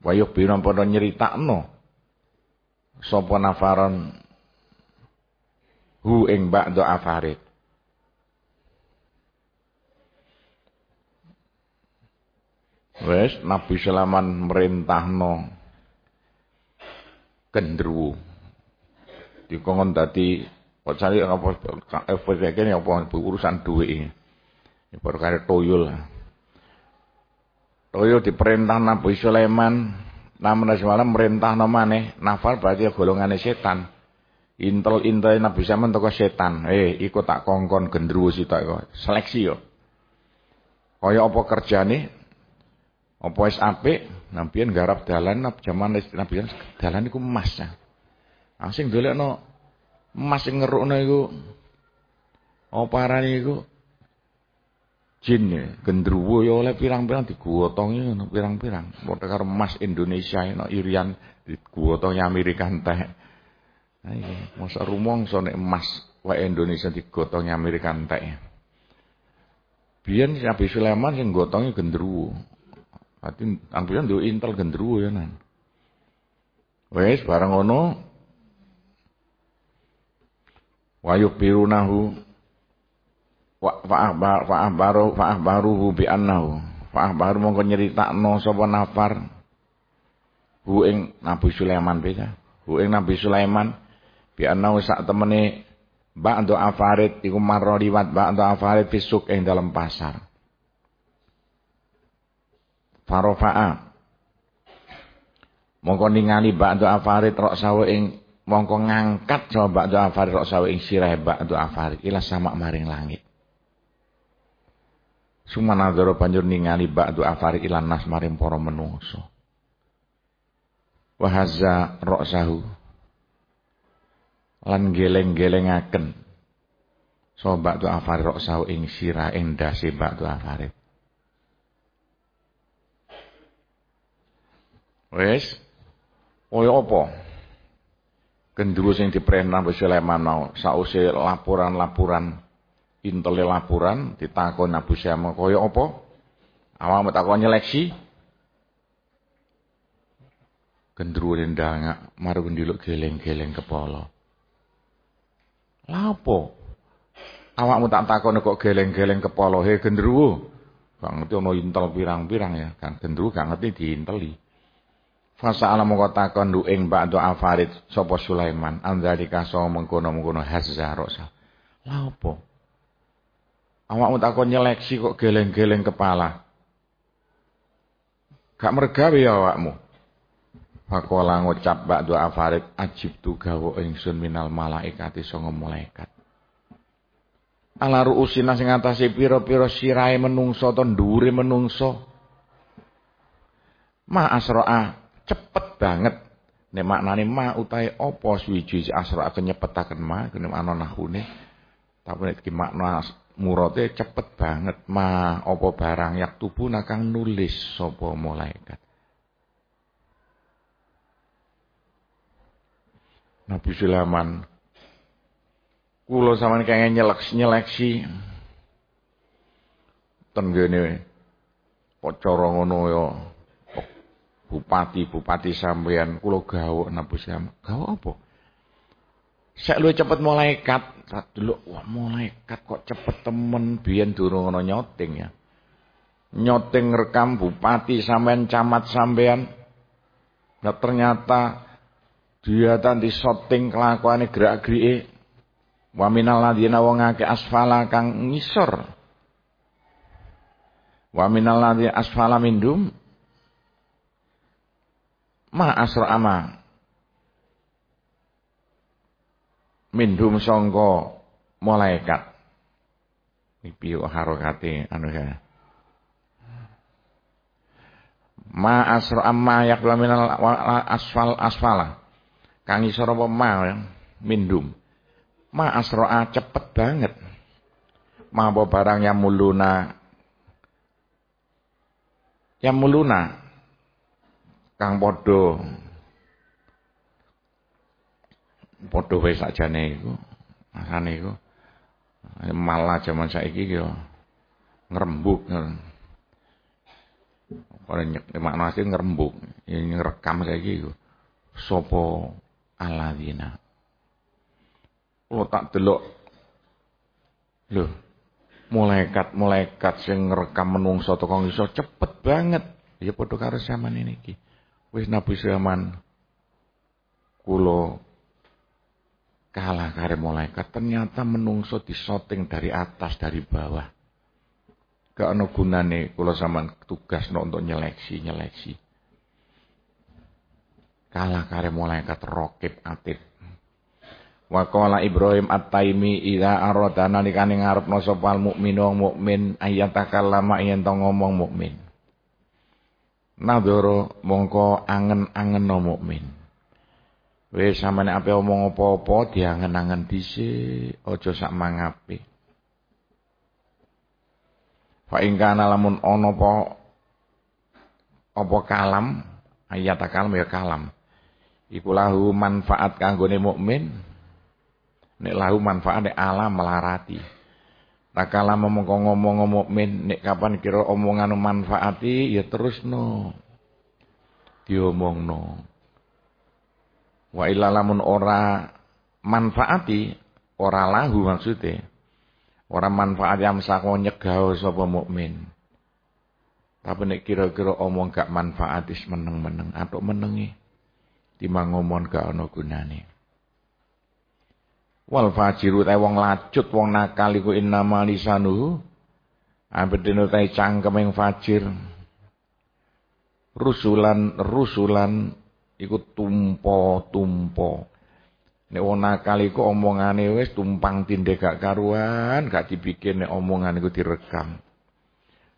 Wayuh biro padha nyeritakno sapa Nafaron hu ing ba'do afarid. Wes Nabi Sulaiman merintahno gendruwo. Dikongkon dadi Kok cari apa FPK ini apa urusan duit ini. Perkara toyol. Toyol diperintah Nabi Sulaiman, namun semalam merintah namane nafal berarti golongan setan. Intel intel Nabi Sulaiman toko setan. Eh, ikut tak kongkon gendruwo kok. Seleksi yo. Kaya apa kerjane? Apa wis apik? Nabian garap dalan zaman Nabi dalan iku emas. Asing dolekno emas sing ngerukno iku apa arane iku jin ya, gendruwo ya oleh pirang-pirang diguwotongi ngono pirang-pirang. Padha karo emas Indonesia no irian diguwotongi Amerika entek. Nah iki masa rumangsa nek emas wae Indonesia digotongi Amerika entek. Biyen Nabi Sulaiman sing gotongi gendruwo. Berarti ambilan duwe intel gendruwo ya nan. Wes barang ngono birunahu fa'ahbar fa'ahbaru fa'ahbaruhu bi annahu. Fa'ahbaru mongko nyeritakno sapa nafar. Hu ing Nabi Sulaiman beda. Hu ing Nabi Sulaiman bi annahu sak temene ba'du afarid iku marro liwat ba'du afarid fisuk ing dalam pasar. Farofa'a. Mongko ningali ba'du afarid rok sawe ing mongko ngangkat sapa ba'du afarid rok sawe ing sirah ba'du afarid ila sama maring langit Sumanadzara banjur ningali ba'du afari ilan nas maring para menungso. Wahaza roksahu. Lan geleng-gelengaken. So ba'du afari ing sira ing dasi ba'du afari. Wes, kaya apa? Gendruwo sing diperintah Sulaiman mau sause laporan-laporan intele laporan ditakon Abu Syama kaya apa? Awak takon nyeleksi. Gendruwo ndangak maru ndiluk geleng-geleng kepala. Lha apa? Awakmu tak takon kok geleng-geleng kepala, he gendruwo. Gak ngerti ana intel pirang-pirang ya, kan gendruwo gak ngerti diinteli. Fasa ala mongko takon du ing ba'du afarid sapa Sulaiman, andalika so mengkono-mengkono hazza rosa. Lha apa? Awakmu takon nyeleksi kok geleng-geleng kepala. Gak mergawe ya awakmu. Fakola ngucap ba'du afarid ajib tu gawa ingsun minal malaikati songo malaikat. Ala ruusina sing atase pira-pira sirahe menungso to ndure menungso. Ma asra'a cepet banget. Nek maknane ma utahe apa suwiji asra'a kenyepetaken ma kene ana nahune. Tapi nek makna murate cepet banget ma apa barang yak tubuh nakang nulis sapa malaikat Nabi Sulaiman kula sampean kenging nyeleksi nyeleksi ten kene cara ngono ya bupati-bupati sampean kula gawok Nabi Sulaiman gawok apa Sek luwih cepet malaikat. Delok wah malaikat kok cepet temen biyen durung ana nyoting ya. Nyoting rekam bupati sampean camat sampean. Nah ternyata dia tadi shooting kelakuane gerak-gerike. Wa minal ladina wong akeh asfala kang ngisor. Wa minal ladina asfala mindum. Ma asra ama mindum sangka malaikat. Iki piye harokate anu ya. Ma asra amma yaqla minal asfal asfala. Kang isor apa ma ya? mindum. Ma asra cepet banget. Ma apa barang yang muluna yang muluna kang padha padha wae sakjane iku. Asane iku malah jaman saiki yo ngrembug. Ora makna asli ngrembug, yang ngerekam saiki iku. Sopo aladina. Lo tak delok Lho, malaikat-malaikat sing ngrekam menungso teko iso cepet banget. Ya padha karo zaman ini iki. Wis Nabi zaman kula kalah kare malaikat. Ternyata menungso disoting dari atas dari bawah. Gak ono gunane kula sampean tugas no untuk nyeleksi nyeleksi. Kalah kare malaikat rokib atid Wa qala Ibrahim At-Taimi idza arada nalikane ngarepno sapa mukmin wong mukmin ayatakallama yen ngomong mukmin. Nadoro mongko angen-angen no mukmin. Wis sampeyan ape omong apa-apa diangen-angen dhisik, aja sak mangape. Fa ing kana lamun ana apa apa kalam, ayat kalam ya kalam. Iku lahu manfaat kanggone mukmin. Nek lahu manfaat nek alam melarati. Tak kala mongko ngomong mukmin nek kapan kira omongan manfaati ya terus no. Diomongno. Wa ilalamun ora manfaati, ora lahu maksudnya. Ora manfaat yang sako nyegah sapa mukmin. Tapi nek kira-kira omong gak manfaatis meneng-meneng atau menengi. Timang ngomong gak ana gunane. Wal fajiru ta wong lacut wong nakal iku innama lisanuhu. Abedene ta cangkeming fajir. Rusulan rusulan iku tumpo-tumpo. Nek wong nakal iku omongane wis tumpang tindih gak karuan, gak dibikin nek omongan iku direkam.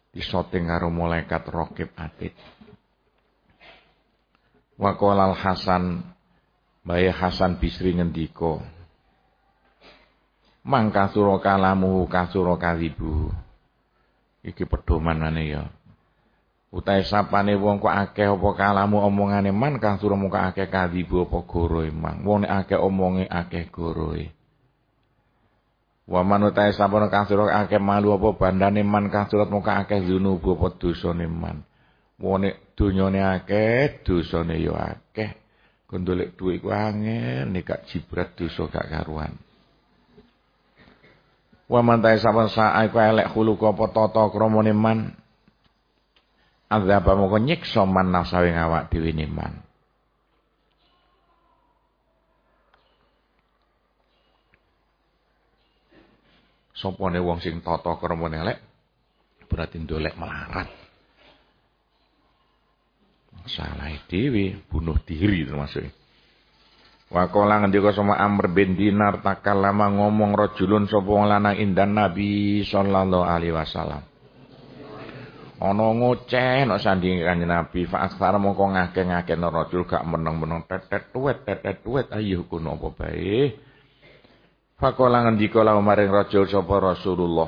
Disoting karo malaikat rokib atid. Wa Hasan Bayi Hasan Bisri ngendika Mangka sura kalamu kasura kalibu. Iki pedomanane ya. Utai sapane wong kok akeh apa kalamu omongane man kang suruh muka akeh kadibu apa goroe man. Wong nek akeh omonge akeh goroe. Wa man utai sapane kang suruh akeh malu apa bandane man kang suruh muka akeh zunubu apa dosane man. Wong nek donyane akeh dosane ya akeh. Kondolek duwe ku angel nek gak jibrat dosa gak karuan. Wa man tae saben sae ku elek hulu apa tata kramane man azab moko nyiksa man nafsawe ngawak dhewe man. Sopone wong sing tata krama elek berarti ndolek melarat. Salah dhewe bunuh diri termasuk. Wa qala ngendika sama Amr bin Dinar takallama ngomong rajulun sapa lanang indan Nabi sallallahu alaihi wasallam. ana ngoceh nek sandinge kanjeng Nabi fa aksara mongko ngake-ngake rajul gak meneng-meneng tetet tuwet tetet tuwet ayo kuno apa bae? Fakola ngendika lawa maring rajul sapa Rasulullah.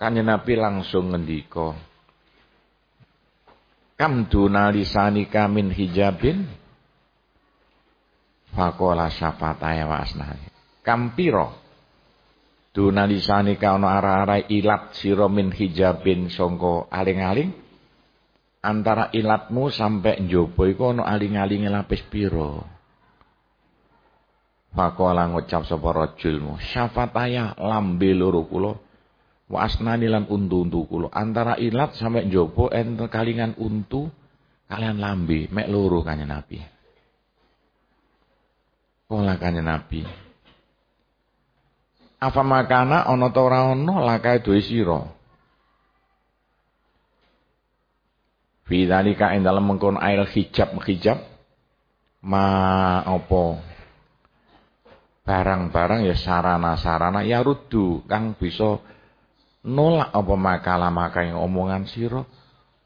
Kanjeng Nabi langsung ngendika Kam dunalisani kamin hijabin Fakola syafataya wa asnani Kampiro Dunalisani kaono ara-ara ilat sira min hijabin sangka aling-aling. Antara ilatmu sampai njaba iku ana aling-alinge lapis pira Faqala ngucap sapa rajulmu syafataya lambe loro kula wa asnani lan untu-untu kula. Antara ilat sampai njaba enten kalingan untu kalian lambe mek loro kanjeng Nabi Kala kanjeng Nabi. Apa makana ana ta ora ana lakae duwe sira. Fi ing mengkon ail hijab hijab. Ma apa? Barang-barang ya sarana-sarana ya rudu kang bisa nolak apa makalah makaing omongan sira.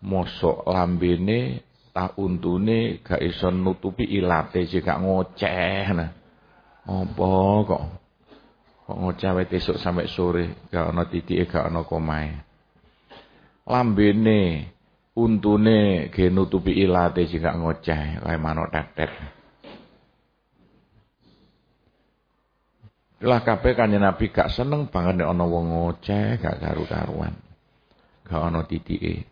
Mosok lambene tak untune gak iso nutupi ilate sing gak ngoceh nah apa kok Kok ngoceh esuk sampai sore, gak ana titike, gak ana komae. Lambene, untune ge nutupi ilate sing gak ngoceh, kaya manuk tetet. Lah kabeh kanjeng Nabi gak seneng banget nek ana wong ngoceh, gak karu-karuan. Gak ana titike.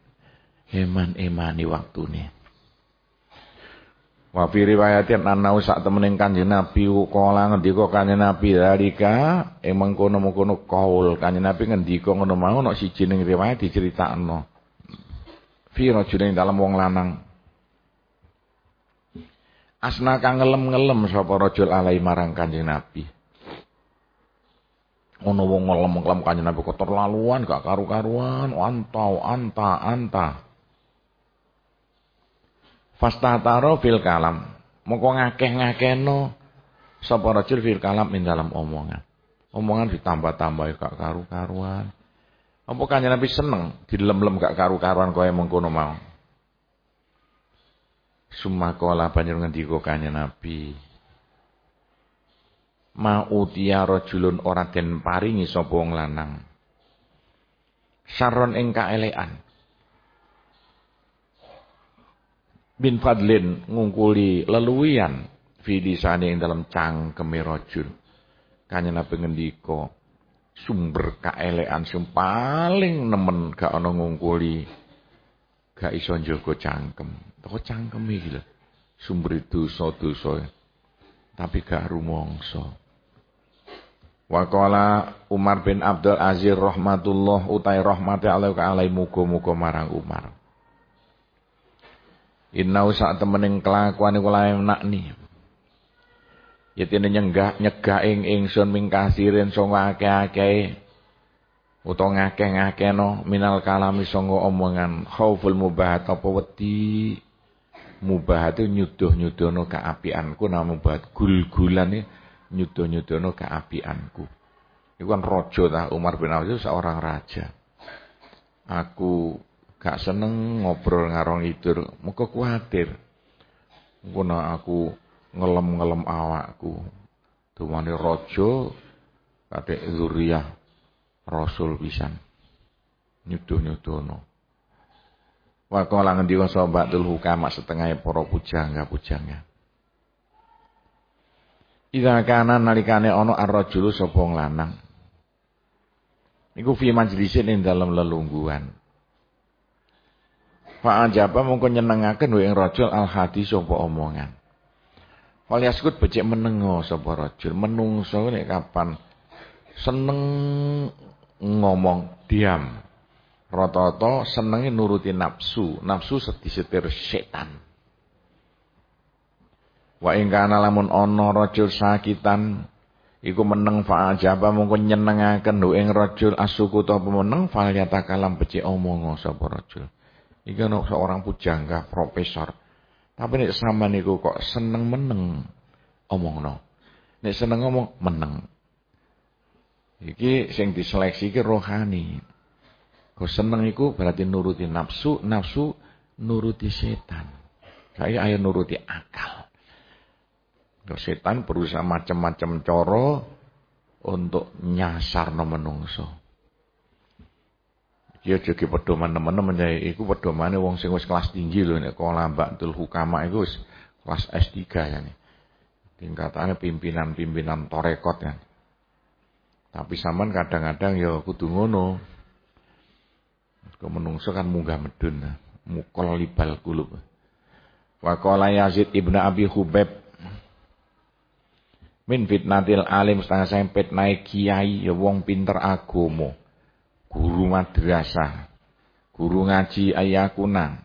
Eman-emani waktune. Wa fi riwayatin anna sak temening Kanjeng Nabi kala ngendika Kanjeng Nabi dalika emang kono-kono kaul Kanjeng Nabi ngendika ngono mau nek siji ning riwayat diceritakno. Fi rajulin dalam wong lanang. Asna kang ngelem-ngelem sapa rajul alai marang Kanjeng Nabi. Ono wong ngelem-ngelem Kanjeng Nabi kok terlaluan gak karu-karuan, antau anta anta. Fastataro fil kalam. Moko ngakeh-ngakehno sapa rajul fil kalam ing dalam omongan. Omongan ditambah-tambah gak karu-karuan. Apa kanjeng Nabi seneng dilem-lem gak karu-karuan kaya mengkono mau. Sumakola banjur ngendika kanjeng Nabi. Ma utia rajulun ora den paringi sapa lanang. Saron ing kaelekan. Bin Fadlin ngungkuli leluwian fidisane ing dalam cangkeme rajul. Kanjeng Nabi ngendika, sumber kaelekan sing paling nemen gak ana ngungkuli gak iso njaga cangkem. Toko cangkem iki lho. Sumber dosa-dosa. Tapi gak rumangsa. Waqala Umar bin Abdul Aziz rahmatullah utai rahmati alaihi alai muga-muga marang Umar. Inna sak temening kelakuan iku lae nakni. Yatine nyenggah nyegah ing ingsun ming kasirin sanga akeh-akeh. Utawa ngakeh-ngakehno minal kalami sanga omongan. Khauful mubahat apa wedi? Mubahat itu nyuduh-nyudono kaapianku nama mubahat gul-gulan nyuduh-nyudono kaapianku itu kan rojo ta Umar bin Abdul seorang raja. Aku gak seneng ngobrol ngarong idur muka kuatir Mungkin aku ngelem-ngelem awakku. Dumane raja kadek zuriyah rasul pisan. Nyuduh-nyudono. Wa qala ngendika sahabatul hukama setengah para pujangga-pujangga. Ida kana nalikane ana ar-rajulu sapa lanang. Iku fi majlisin ing dalem lelungguhan. Fa ajaba mongko nyenengaken ing rajul al hadis sapa omongan. Waliaskut becek menengo sapa rajul. Menungso nek kapan seneng ngomong diam. Rata-rata senenge nuruti nafsu. Nafsu setir setan. Wa ing kana lamun ana rajul sakitan iku meneng fa ajaba mongko nyenengaken ing rajul asuku ta pemeneng fal kalam becik omong sapa rajul. Iki ana seorang pujangga profesor tapi nek sama niku kok seneng meneng omongno. Nek seneng ngomong meneng. Iki sing diseleksi iki rohani. Kok seneng iku berarti nuruti nafsu, nafsu nuruti setan. Saya ayo nuruti akal. Kok setan berusaha macam-macam coro untuk nyasar no menungso. Ya jadi pedoman teman-teman ya iku pedomane wong sing wis kelas tinggi lho nek kala Mbak Tul Hukama iku wis kelas S3 ya nih. Tingkatannya pimpinan-pimpinan torekot ya. Tapi saman kadang-kadang ya kudu ngono. Kau menungso kan munggah medun. Mukol libal kulub. Wa qala Yazid ibnu Abi Hubeb min fitnatil alim setengah sempet naik kiai ya wong pinter agomo guru madrasah, guru ngaji ayakuna.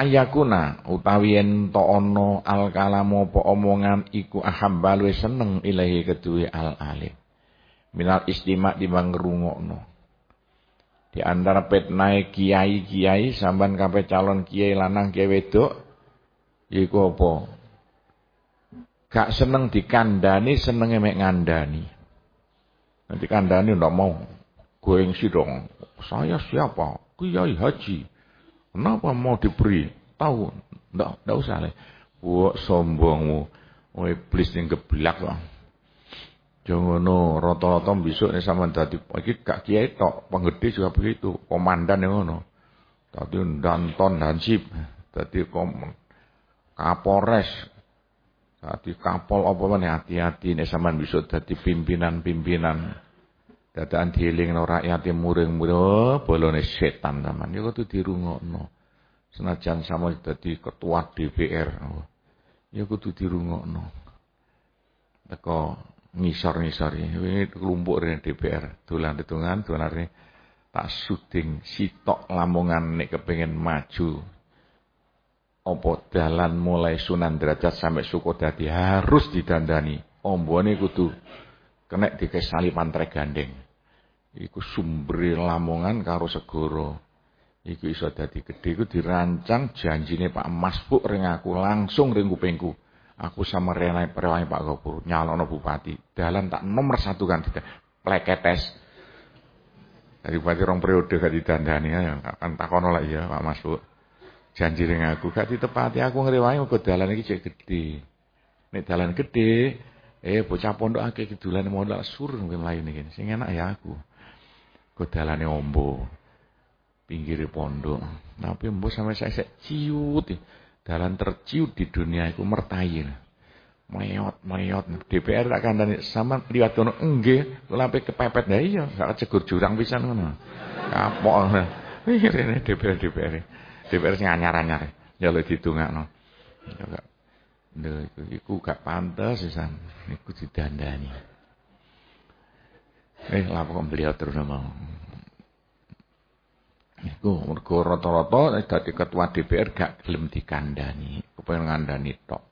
Ayakuna utawi ento ana al apa omongan iku ahabba luwih seneng ilahi keduwe al alim. Minal istimak timbang ngrungokno. Di antara petnae kiai-kiai samban kabeh calon kiai lanang kiai wedok iku apa? Gak seneng dikandani senenge mek ngandani. Nanti kandani ndak mau sih dong. Saya siapa? Kiai Haji. Kenapa mau diberi? Tahu? Ndak, ndak usah le. Wah sombongmu. Oh iblis yang geblak lah. Jangan no rata-rata besok nih sama tadi iki kak kiai tok, penggede juga begitu, komandan yang ngono. Tadi danton hansip, tadi kom kapolres, tadi kapol apa mana hati-hati nih sama besok tadi pimpinan-pimpinan. Dadaan no rakyat yang muring-muring, oh, bolone setan taman. Ya kudu dirungokno. Senajan sama dadi ketua DPR. Oh. Ya kudu dirungokno. Teko ngisor-ngisor ini kelompok rene DPR. Dolan hitungan dolan tak syuting sitok lamongan nek kepengin maju. apa dalan mulai Sunan Derajat sampai Sukodadi harus didandani. Ombone kudu kena dikesali pantre gandeng. Iku sumber Lamongan karo segoro. Iku iso dadi gedhe iku dirancang janjine Pak Masbuk ring aku langsung ring kupingku. Aku sama Renai Prewangi Pak Gopur nyalono bupati. Dalan tak nomor satu kan pleketes. Dari bupati rong periode gak didandani ya kan takono lah ya Pak Masbuk. Janji ring aku gak ditepati aku ngrewangi kok dalan iki cek gedhe. Nek dalan gedhe, eh bocah pondok akeh kidulan modal sur lain iki. Sing enak ya aku. Kok dalane ombo pinggir pondok. Tapi mbok sampai saya ciut. Dalan terciut di dunia itu mertayi. Meot, meot. DPR tak kandani sama liwat kono nggih, sampai kepepet nah iya, gak cegur jurang pisan ngono. Kapok. Ini DPR DPR. DPR sing anyar-anyar. Ya lho didongakno. Ya gak Lho iku iku gak pantes sisan. Iku didandani. Eh, lapo beliau terus mau. Iku mergo rata-rata dadi ketua DPR gak gelem dikandani, kepengin ngandani tok.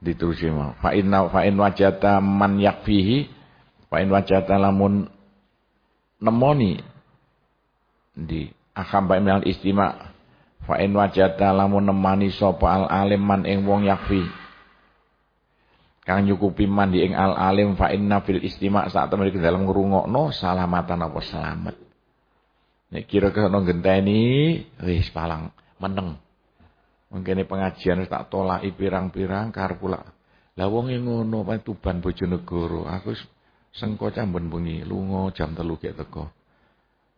Diterusi mau. Fa inna fa in wajata man yakfihi fa in wajata lamun nemoni di minal istima fa in wajata lamun nemani sapa al alim man ing wong yakfi kang nyukupi man ing al alim fa inna fil istima saat temen dalam ngrungokno salamatan apa selamat Nek kira kena genteni, wis palang meneng. Mungkin pengajian tak tolaki pirang-pirang karep pula. Lah wong ngono pae Tuban Bojonegoro, aku sengko camben bengi lunga jam 3 gek teko.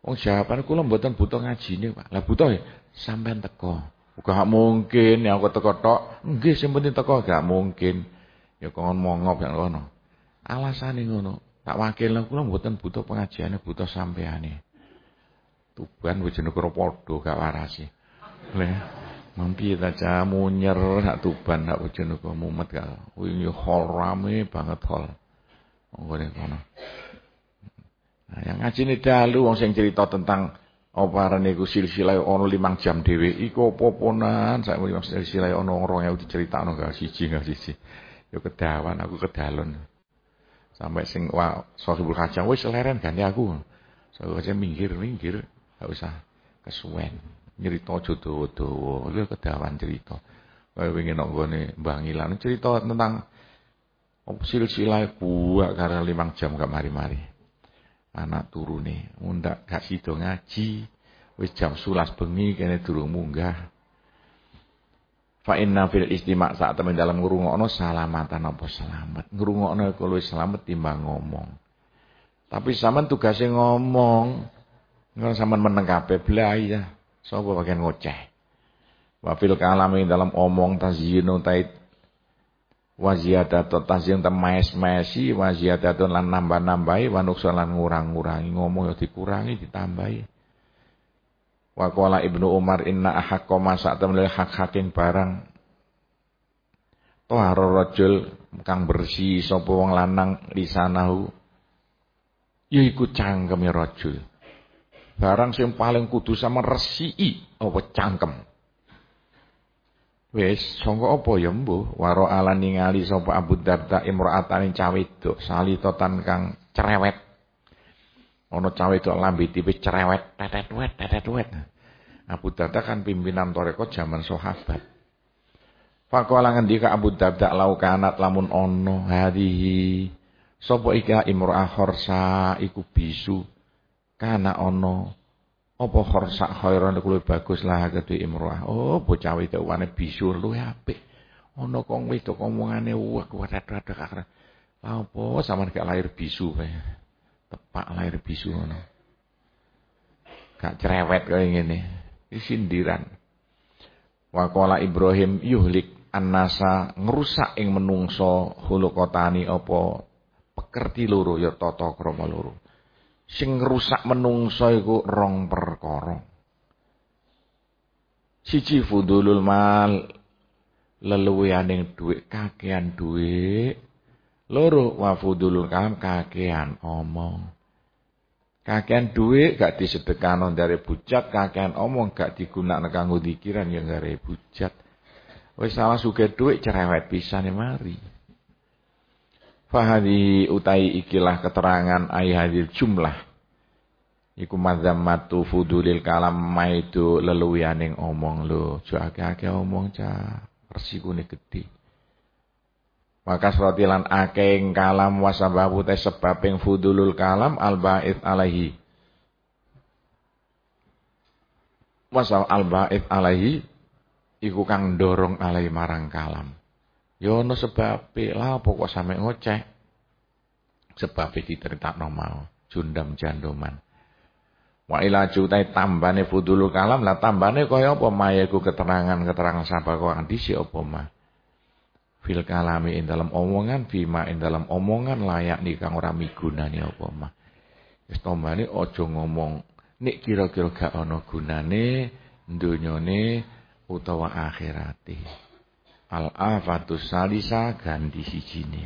Wong jawaban kula mboten butuh ngajine, Pak. Lah butuh ya sampean teko. Gak mungkin ya aku teko tok. Nggih sing penting teko gak mungkin. Ya kon mongop ya ngono. Alasane ngono. Tak wakil kula mboten butuh pengajiane, butuh sampeane. Tuban Bojonegoro padha gak warasi. Le mampi ta ca munyer sak Tuban sak Bojonegoro mumet gak. Wingi hol rame banget hol. Nggone kono. Nah, yang ngajine dalu wong sing cerita tentang oparane iku silsilah ana 5 jam dhewe iku apa-apanan sak silsilah ana 2000 diceritakno gak siji gak siji. Yo kedawan aku kedalon. Sampai sing wah sahibul kacang wis leren ganti aku. Sahibul kacang minggir-minggir Gak usah kesuwen. Nyerita aja dawa-dawa. Iku kedawan cerita. Kaya wingi nek gone Mbah cerita tentang silsilah buak karena limang jam gak mari-mari. Anak turune mundak gak sida ngaji. Wis jam sulas bengi kene durung munggah. Fa inna fil istima' saat temen dalam ngrungokno salamatan apa selamat. Ngrungokno iku luwih selamat timbang ngomong. Tapi sampean tugasnya ngomong, Enggak sama meneng kabeh blaya. Sapa bagian ngoceh. Wa fil kalami dalam omong tazyinu tait wa ziyadatu tazyin temaes-mesi wa ziyadatu lan nambah-nambahi wa ngurang-ngurangi ngomong ya dikurangi ditambahi. Wa qala Ibnu Umar inna ahaqqa ma sa'tamil hak-hakin barang Toharo rajul kang bersih sapa wong lanang lisanahu yaiku cangkeme rajul. Barang sing paling kudu sama resiki apa cangkem. Wis, sangka apa ya mbuh? Waro ala ningali sapa Abu Darda imra'atan cawe wedok salitotan kang cerewet. Ana cawe wedok lambe tipe cerewet, tetet wet, tetet wet. Abu Darda kan pimpinan toreko zaman sahabat. Faqala ngendika Abu Darda laukanat lamun ono hadihi sapa ika imra'ah khorsa iku bisu kana ono apa khorsak khairan kuwi bagus lah kedhe imroah. Oh bocah wedok wane bisur luwe apik. Ono kong wedok omongane wah kuwat-wat kakra apa sampean gak lahir bisu kae tepak lahir bisu ngono. Gak cerewet kaya ngene. Sindiran. Wa qala ibrahim yuhlik annasa ngrusak ing menungso hulukotani apa? Pekerti loro ya tata krama loro sing rusak menungso iku rong perkara. Siji fudulul mal leluwianing dhuwit kakean dhuwit. Loro wa fudulul kalam kakean omong. Kakean duit gak disedekano dari bujat, kakean omong gak digunakan kanggo dikiran yang dari bujat. Wis salah suge duit cerewet pisan mari. Fahadi utai ikilah keterangan ayat jumlah. Iku madzammatu fudulil kalam maitu leluwianing omong lo. Jo akeh-akeh omong cah. Resikune gede. Maka suratilan akeng kalam wasababu te sebabing fudulul kalam al ba'id alaihi. Wasal al ba'id alaihi iku kang dorong alai marang kalam. Yo no sebabe lah pokok sampe ngoceh. Sebabe diceritakno mau, jundam jandoman. Wa ila jutai tambane fudulul kalam lah tambane kaya apa mayeku keterangan-keterangan sapa kok dhisik apa mah fil kalami in dalam omongan fima in dalam omongan layak nih kang ora migunani apa mah wis tombane aja ngomong nek kira-kira gak ana gunane utawa akhirate al afatus salisa gandhi sijine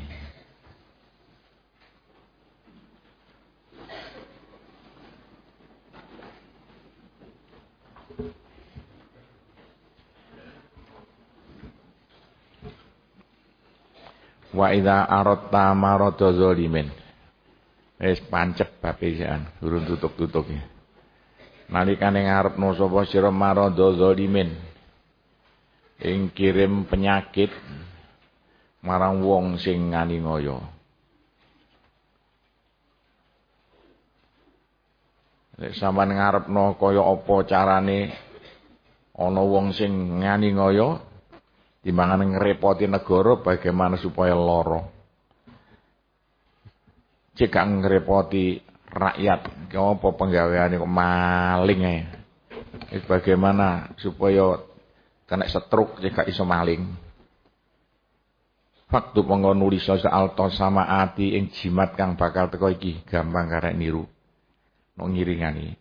Wa idza aratta marada zalimin. Wis pancep bab pisan, durung tutuk-tutuk ya. Nalikane ngarepno sapa sira marada zalimin. Ing kirim penyakit marang wong sing ngani ngoyo. Nek sampean ngarepno kaya apa carane ana wong sing ngani ngoyo, Timbangan ngerepoti negara bagaimana supaya loro. Jika ngerepoti rakyat, apa penggawean kok maling ya. Bagaimana supaya kena setruk jika iso maling. Waktu pengko nulis alto sama ati ing jimat kang bakal teko iki gampang karek niru. Nok ngiringani.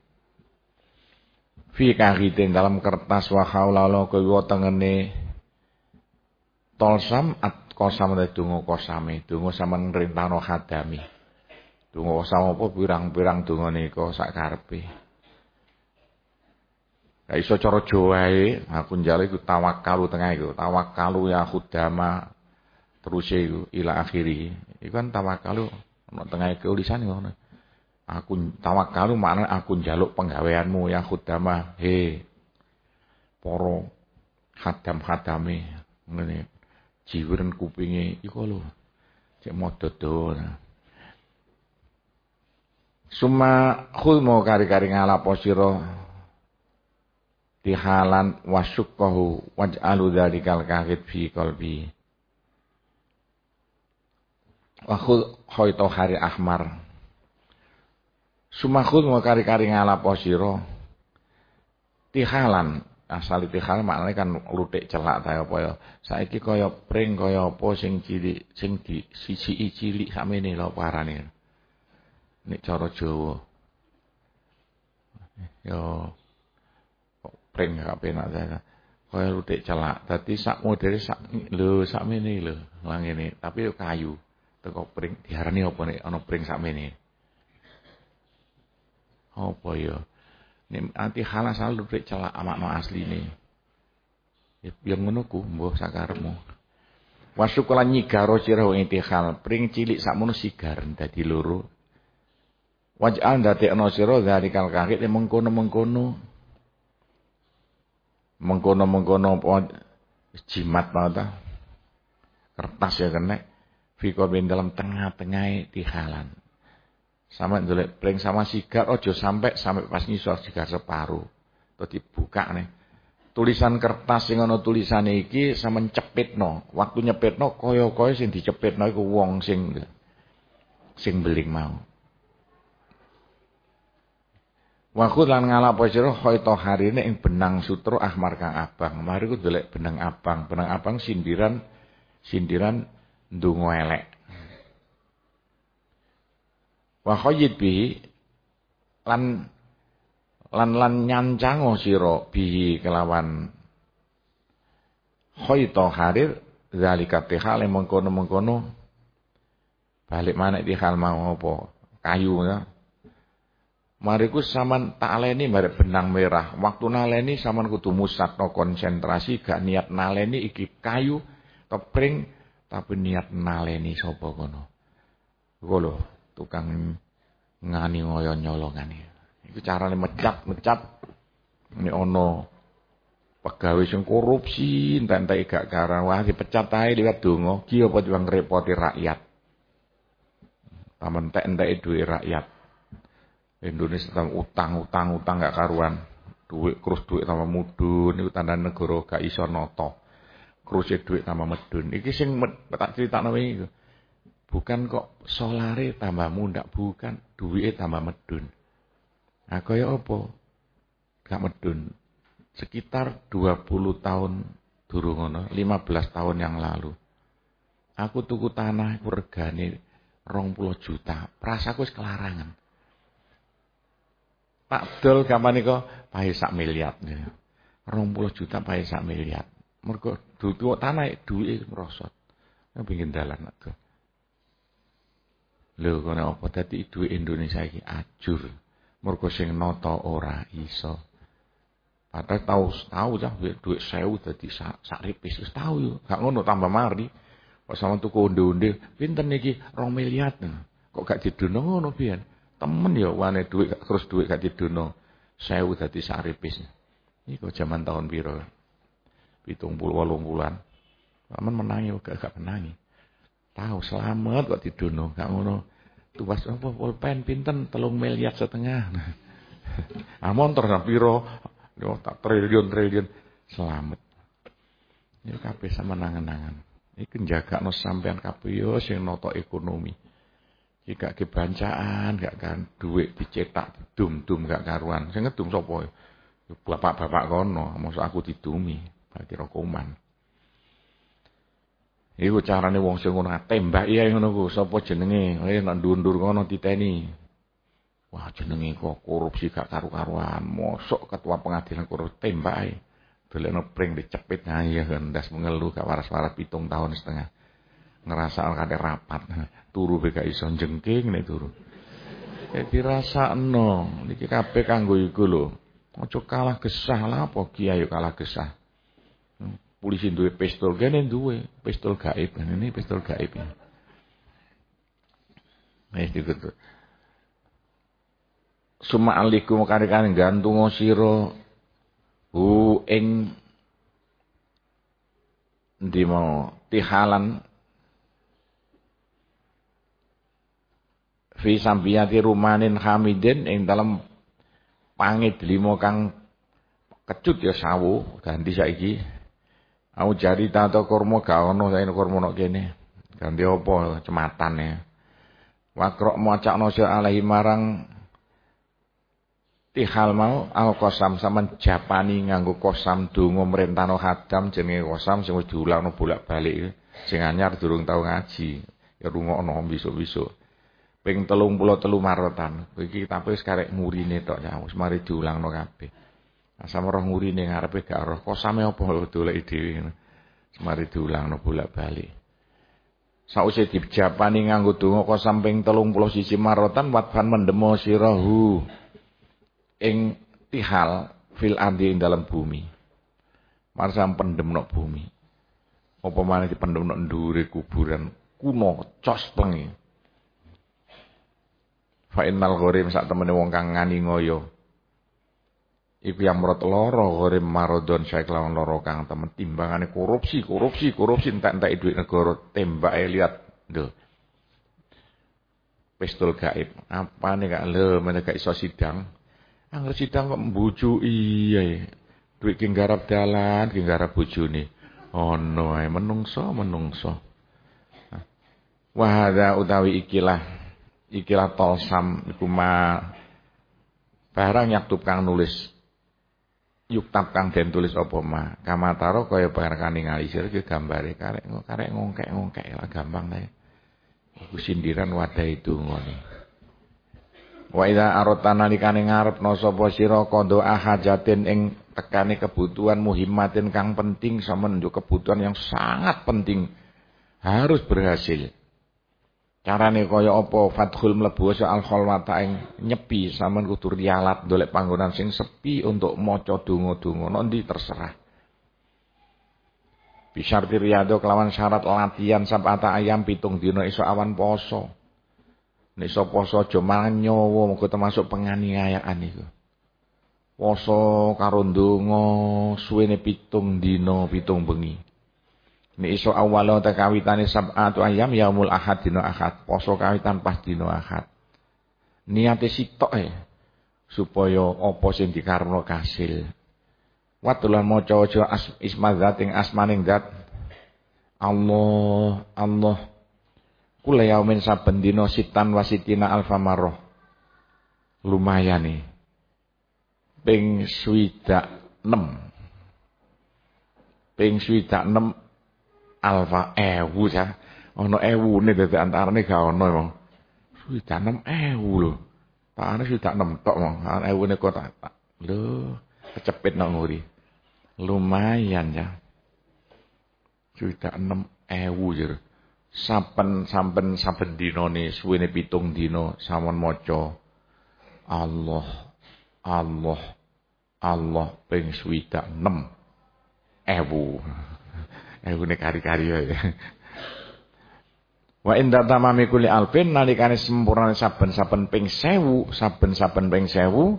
Fi kahitin dalam kertas wa haula la tengene Tolsam at kosam te donga kosame, donga sampean ngrintano hadami. Donga kosam apa pirang-pirang donga nika karepe. Gak iso cara Jawa ae, aku njaluk iku tawakkalu tengah iku. Tawakkalu ya khudama terus iku ila akhiri. Iku kan tawakkalu ana tengah tulisan ngono. Aku tawakkalu makna aku njaluk penggaweanmu ya khudama. He. Poro hadam-hadame ngene jiwren kupinge iku lho cek modo dawa Suma khul mau kari-kari ngalapo sira dihalan wasyukkahu waj'alu dzalikal kahid fi qalbi wa khul khoito hari ahmar Suma khul mau kari-kari ngalapo sira tihalan asal itihal maknane kan lutik celak ta apa ya. Saiki kaya pring kaya apa sing cilik sing di sisi cilik sakmene lho parane. Nek cara Jawa. Yo pring gak penak ta. Kaya lutik celak. Dadi sak modele sak lho sakmene lho. Lah ngene, tapi kayu. Teko pring diarani apa nek ana pring sakmene. Apa ya? Nanti halal selalu beri celak amakno asline. Ya, yang ngono ku mbuh sakarepmu. Wasukulan nyigaro sira wong intihal, pring cilik sakmono sigar dadi loro. Waj'al dadekno sira zalikal kakit mengkono-mengkono. Mengkono-mengkono apa jimat ta. Kertas ya kena. Fiko bin dalam tengah-tengah dihalan. Sama ndelok pring sama sigar ojo sampai sampai pas ngisor sigar separuh. Terus dibuka nih. Tulisan kertas sing ana tulisane iki sama cepitno. Waktu nyepitno kaya-kaya sing dicepitno iku wong sing sing beling mau. Waktu lan ngalapo sira khaita harine ing benang sutra ahmar kang abang. Mari ku delek benang abang. Benang abang sindiran sindiran ndonga elek wa khayyid bihi lan lan lan nyancango sira bihi kelawan khayta harir zalika tihal mengkono-mengkono balik mana di hal mau apa kayu ya Mariku saman tak aleni merek benang merah. Waktu naleni saman kudu no konsentrasi gak niat naleni iki kayu kepring tapi niat naleni sapa kono. Lho tukang ngani ngoyo nyolongane. Iku carane mecat-mecat ini ono pegawai sing korupsi entek-entek gak karan wah dipecat ae liwat donga ki apa repoti rakyat. Tamen entek-entek duwe rakyat. Indonesia tentang utang, utang, utang gak karuan. Duit terus duit tambah mudun itu tanda negara gak iso noto. Terus duit tambah medun. Iki sing tak critakno wingi Bukan kok solare tambah mundak, bukan duit tambah medun. Nah kaya apa? Gak medun. Sekitar 20 tahun durung ngono, 15 tahun yang lalu. Aku tuku tanah iku regane 20 juta. Prasaku wis kelarangan. Tak dol kapan pahe sak miliar. 20 juta pahe sak miliar. Mergo dudu tanah duwike merosot. Pinggir dalan aku. Lho kono apa dadi duit Indonesia iki ajur. Mergo sing nata ora iso. Padahal tahu tahu ya duit sewu dadi sak sak ripis wis tahu yo. Gak ngono tambah mari. Pas sama tuku onde-onde, pinten iki 2 miliar. Kok gak didono ngono pian? Temen ya wane duit terus duit gak didono. Sewu dadi saripis. Iku zaman tahun piro? 70 8 bulan. Aman menangi gak gak menangi. Tahu selamat kok didono, gak ngono. Tuas apa pulpen pinten telung miliar setengah. ah motor nang piro? Yo tak triliun triliun selamat. Ya kabeh sama nangan-nangan. Iki njagakno sampean kabeh yo sing noto ekonomi. Jika kebancaan gak kan duit dicetak dum-dum gak karuan. Sing ngedum sapa? Bapak-bapak kono, mosok aku didumi, bagi rokoman. Iku carane wong sing ngono tembak iya ngono ku, sapa jenenge? Eh nek ndundur kono titeni. Wah jenenge kok korupsi gak karu-karuan. Mosok ketua pengadilan korupsi tembak ae. Dolekno pring dicepit nah iya ndas mengeluh gak waras-waras pitung tahun setengah ngerasa kate rapat. Turu gak iso jengking nek turu. Kayak dirasakno, niki kabeh kanggo iku lho. Aja kalah gesah lah apa kiai kalah gesah. Hmm, polisi duwe pistol kene duwe pistol gaib. Ini pistol gaib ya. Wis gitu. Suma alikum kare-kare gantung sira hu ing ndi mau tihalan fi sambiyati rumanin hamidin ing dalam pangit limo kang kecut ya sawu ganti saiki. Aku jari tato kurma gak ono saiki kurma nok kene. Ganti apa ya. Wakrok macakno sira alaihi marang tihal mau al kosam sama japani nganggo kosam donga mrentano hadam jenenge kosam sing wis diulangno bolak-balik sing anyar durung tau ngaji ya rungokno besok-besok ping pulau telu marotan. Iki tapi wis karek ngurine tok ya, wis mari diulangno kabeh. Asam roh ngurine ngarepe gak roh kosame apa doleki dhewe. Semari diulangno bolak-balik. Sause dijapani nganggo donga kok samping 31 marotan watfan mendemo sirahu ing tihal fil andi ing dalam bumi. Marsam pendemno bumi. Apa maneh dipendemno ndure kuburan kuno cos pengi. Fa innal gharim sak temene wong kang ngani ngoyo. Iku yang merot loro gharim marodon syaik lawan loro kang temen timbangane korupsi, korupsi, korupsi entek-entek duit negara tembake lihat. Lho. Pistol gaib. Apa nih kak le mana gak iso sidang. Angger sidang kok mbuju iya. Duit ki garap dalan, ki garap bojone. Ono ae menungso, menungso. Wahada utawi ikilah ikilah tolsam iku ma barang yaktub kang nulis yuktab kang den tulis apa ma? Kamataro kaya barang ngalisir ki gambare karek karek ngongkek-ngongkek lah gampang ta iku sindiran wadah itu ngene wa idza aratana likane ngarepno sapa sira kondo ahajatin ing tekane kebutuhan muhimmatin kang penting sama kebutuhan yang sangat penting harus berhasil Carane kaya apa fadkhul mlebu al khalwata ing nyepi sampean kudu rialat golek panggonan sing sepi untuk maca donga-donga nek ndi terserah. Bisyarti riyadho kelawan syarat latihan sabata ayam pitung dina iso awan poso. Nek poso aja nyawa muga termasuk penganiayaan iku. Poso karo ndonga suwene pitung dina pitung bengi. Nek iso awalo ta kawitane sab'atu ayam yaumul ahad dina ahad, poso kawitan pas dina ahad. Niate sitok e supaya apa sing dikarepno kasil. Watulan maca aja isma zat ing asmaning zat. Allah, Allah. Kula yaumin saben dina sitan wasitina alfa marrah. Lumayan nih. Ping swidak 6. Ping swidak 6 alfa ewu ya. Ono ewu nih dari antara nih gak ono emang. Sudah enam ewu loh. Tangannya sudah enam tok mong. Ewu nih kota. Loh, kecepit nang nguri. Lumayan ya. Sudah enam ewu jadi. Saben saben saben dino nih suwene pitung dino samon moco. Allah Allah Allah ping swidak enam ewu. Eh ini kari-kari ya. Wa inda tamami kuli alfin nalikane sempurna saben-saben ping sewu, saben-saben ping sewu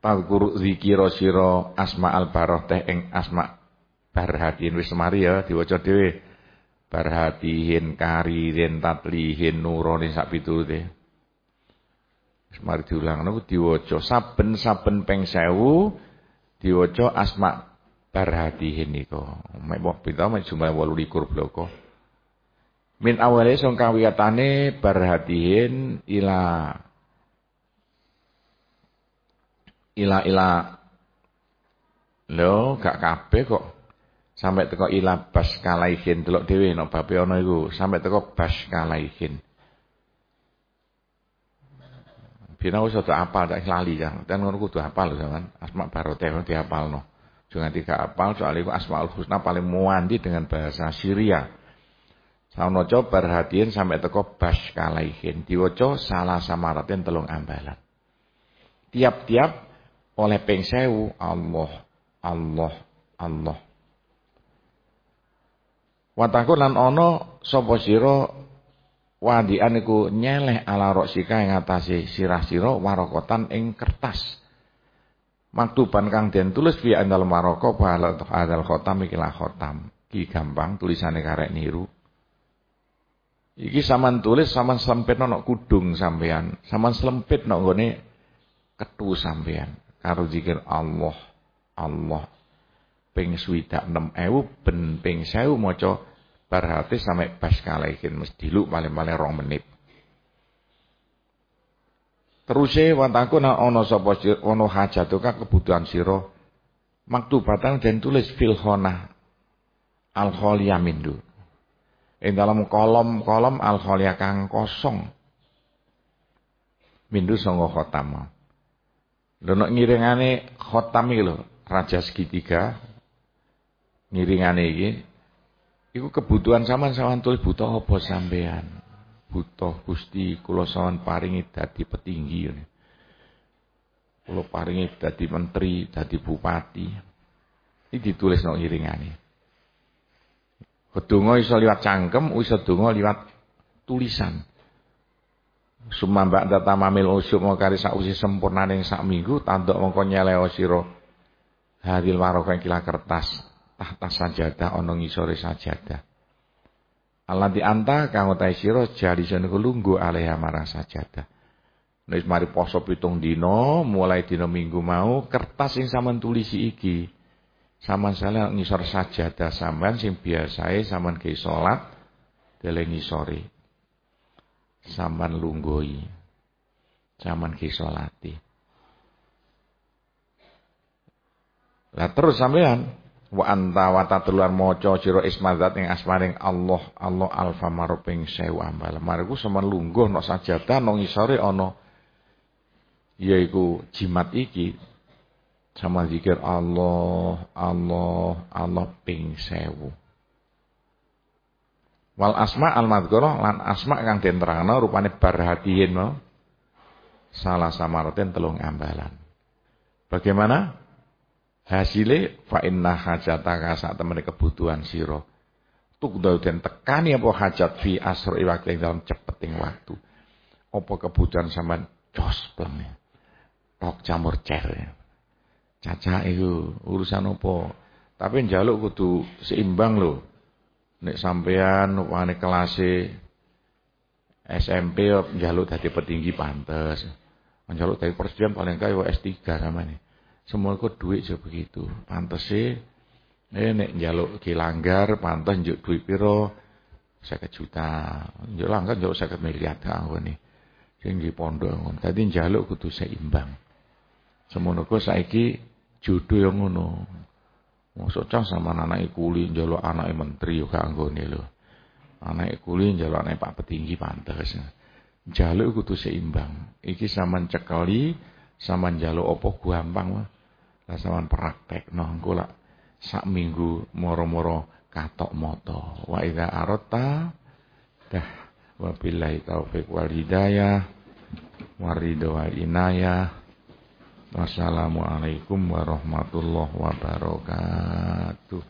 Tadkur zikira sira asma al baroh teh ing asma barhatin wis mari ya diwaca dhewe. Barhatihin karirin tatlihin nurone sak piturute. Wis mari diulang niku diwaca saben-saben ping sewu diwaca asma barhatihin niku. Mek wong pita mek jumlah 28 bloko. Min awale sing kawiyatane barhatihin ila ila ila Lho, gak kabeh kok. Sampai teko ila bas kalaihin delok dhewe nek bape ana iku, sampai teko bas kalaihin. Bina wis ora apal tak lali kan. Dan ngono kudu apal sampean. Asma baroteh diapalno. Jangan tiga apal soal itu Asmaul Husna paling muandi dengan bahasa Syria. Saunoco perhatian sampai teko bas kalaihin. Diwoco salah samaratin telung ambalan. Tiap-tiap oleh pengsewu Allah, Allah, Allah. Wataku lan ono sopo siro wadian iku nyeleh ala roksika yang ngatasi sirah siro warokotan ing kertas maktuban kang den tulis fi andal maroko bala adal khotam iki lah khotam. Ki gampang tulisane karek niru. Iki saman tulis saman selempit nok kudung sampean saman selempit nok gone ketu sampean karo zikir Allah Allah. Ping swidak 6000 ben ping 1000 maca barhati sampai bas kalaikin. Mesti lu paling-paling rong menit Teruse wataku na ono sapa ono hajatuka kebutuhan sira maktubatan dan tulis fil khonah al kholia mindu. Ing dalam kolom-kolom al kholia kang kosong. Mindu sanga khotam. Lho nek ngiringane khotam iki lho, raja segitiga ngiringane iki iku kebutuhan sampean-sampean tulis butuh apa sampean butuh Gusti kula sawan paringi dadi petinggi kula paringi dadi menteri dadi bupati iki ditulis nang iringane Kedungo iso liwat cangkem, iso donga liwat tulisan. Sumambak data mamil usyuk mau kari sausi sempurna ning sak minggu tanduk mongko nyeleo sira hadil waroka kila kertas tahta sajadah ana ngisore sajadah. Allah dianta kang utahe sira jalisen iku lungguh alaiha marang sajadah. Nek mari poso pitung dina, mulai dina Minggu mau kertas sing sampean tulisi iki. Sampeyan salah ngisor sajadah sampean sing biasae sampean ke salat dele ngisori. Sampean lungguhi. Sampean ke salati. Lah terus sampean wa anta wa tatluan maca sira ismazat ing asmaring Allah Allah alfa maruping sewu ambal mariku semen lungguh no sajadah no ngisore ana yaiku jimat iki sama zikir Allah Allah Allah ping sewu Wal asma al madhkurah lan asma kang den terangno rupane barhatihin salah samaraten telung ambalan. Bagaimana? Hasile fa inna hajataka sak temene kebutuhan sira. Tukdau den tekani apa hajat fi asri waktu dalam cepeting waktu. Apa kebutuhan sampean jos pleng. Tok camur cer. Caca itu urusan apa? Tapi njaluk kudu seimbang lho. Nek sampean upane kelase SMP njaluk dadi petinggi pantes. Njaluk dadi presiden paling kaya S3 samane. Semua kok duit aja begitu. Sih eh nek njaluk ki langgar pantes njuk duit piro 50 juta. Njuk langgar njuk 50 miliar ta ngene. Sing di pondok ngono. Dadi njaluk kudu seimbang. Semono kok saiki jodoh yang ngono. Masuk cah sama anak kuli njaluk anake menteri yo gak anggone lho. Anake kuli njaluk anake Pak Petinggi pantes. Njaluk kudu seimbang. Iki sampean cekeli, sampean njaluk apa gampang mah sampean praktek no engko sak minggu moro-moro katok moto. Wa ida arota dah. Wabillahi taufik wal hidayah. Warido wa inayah. Wassalamualaikum warahmatullahi wabarakatuh.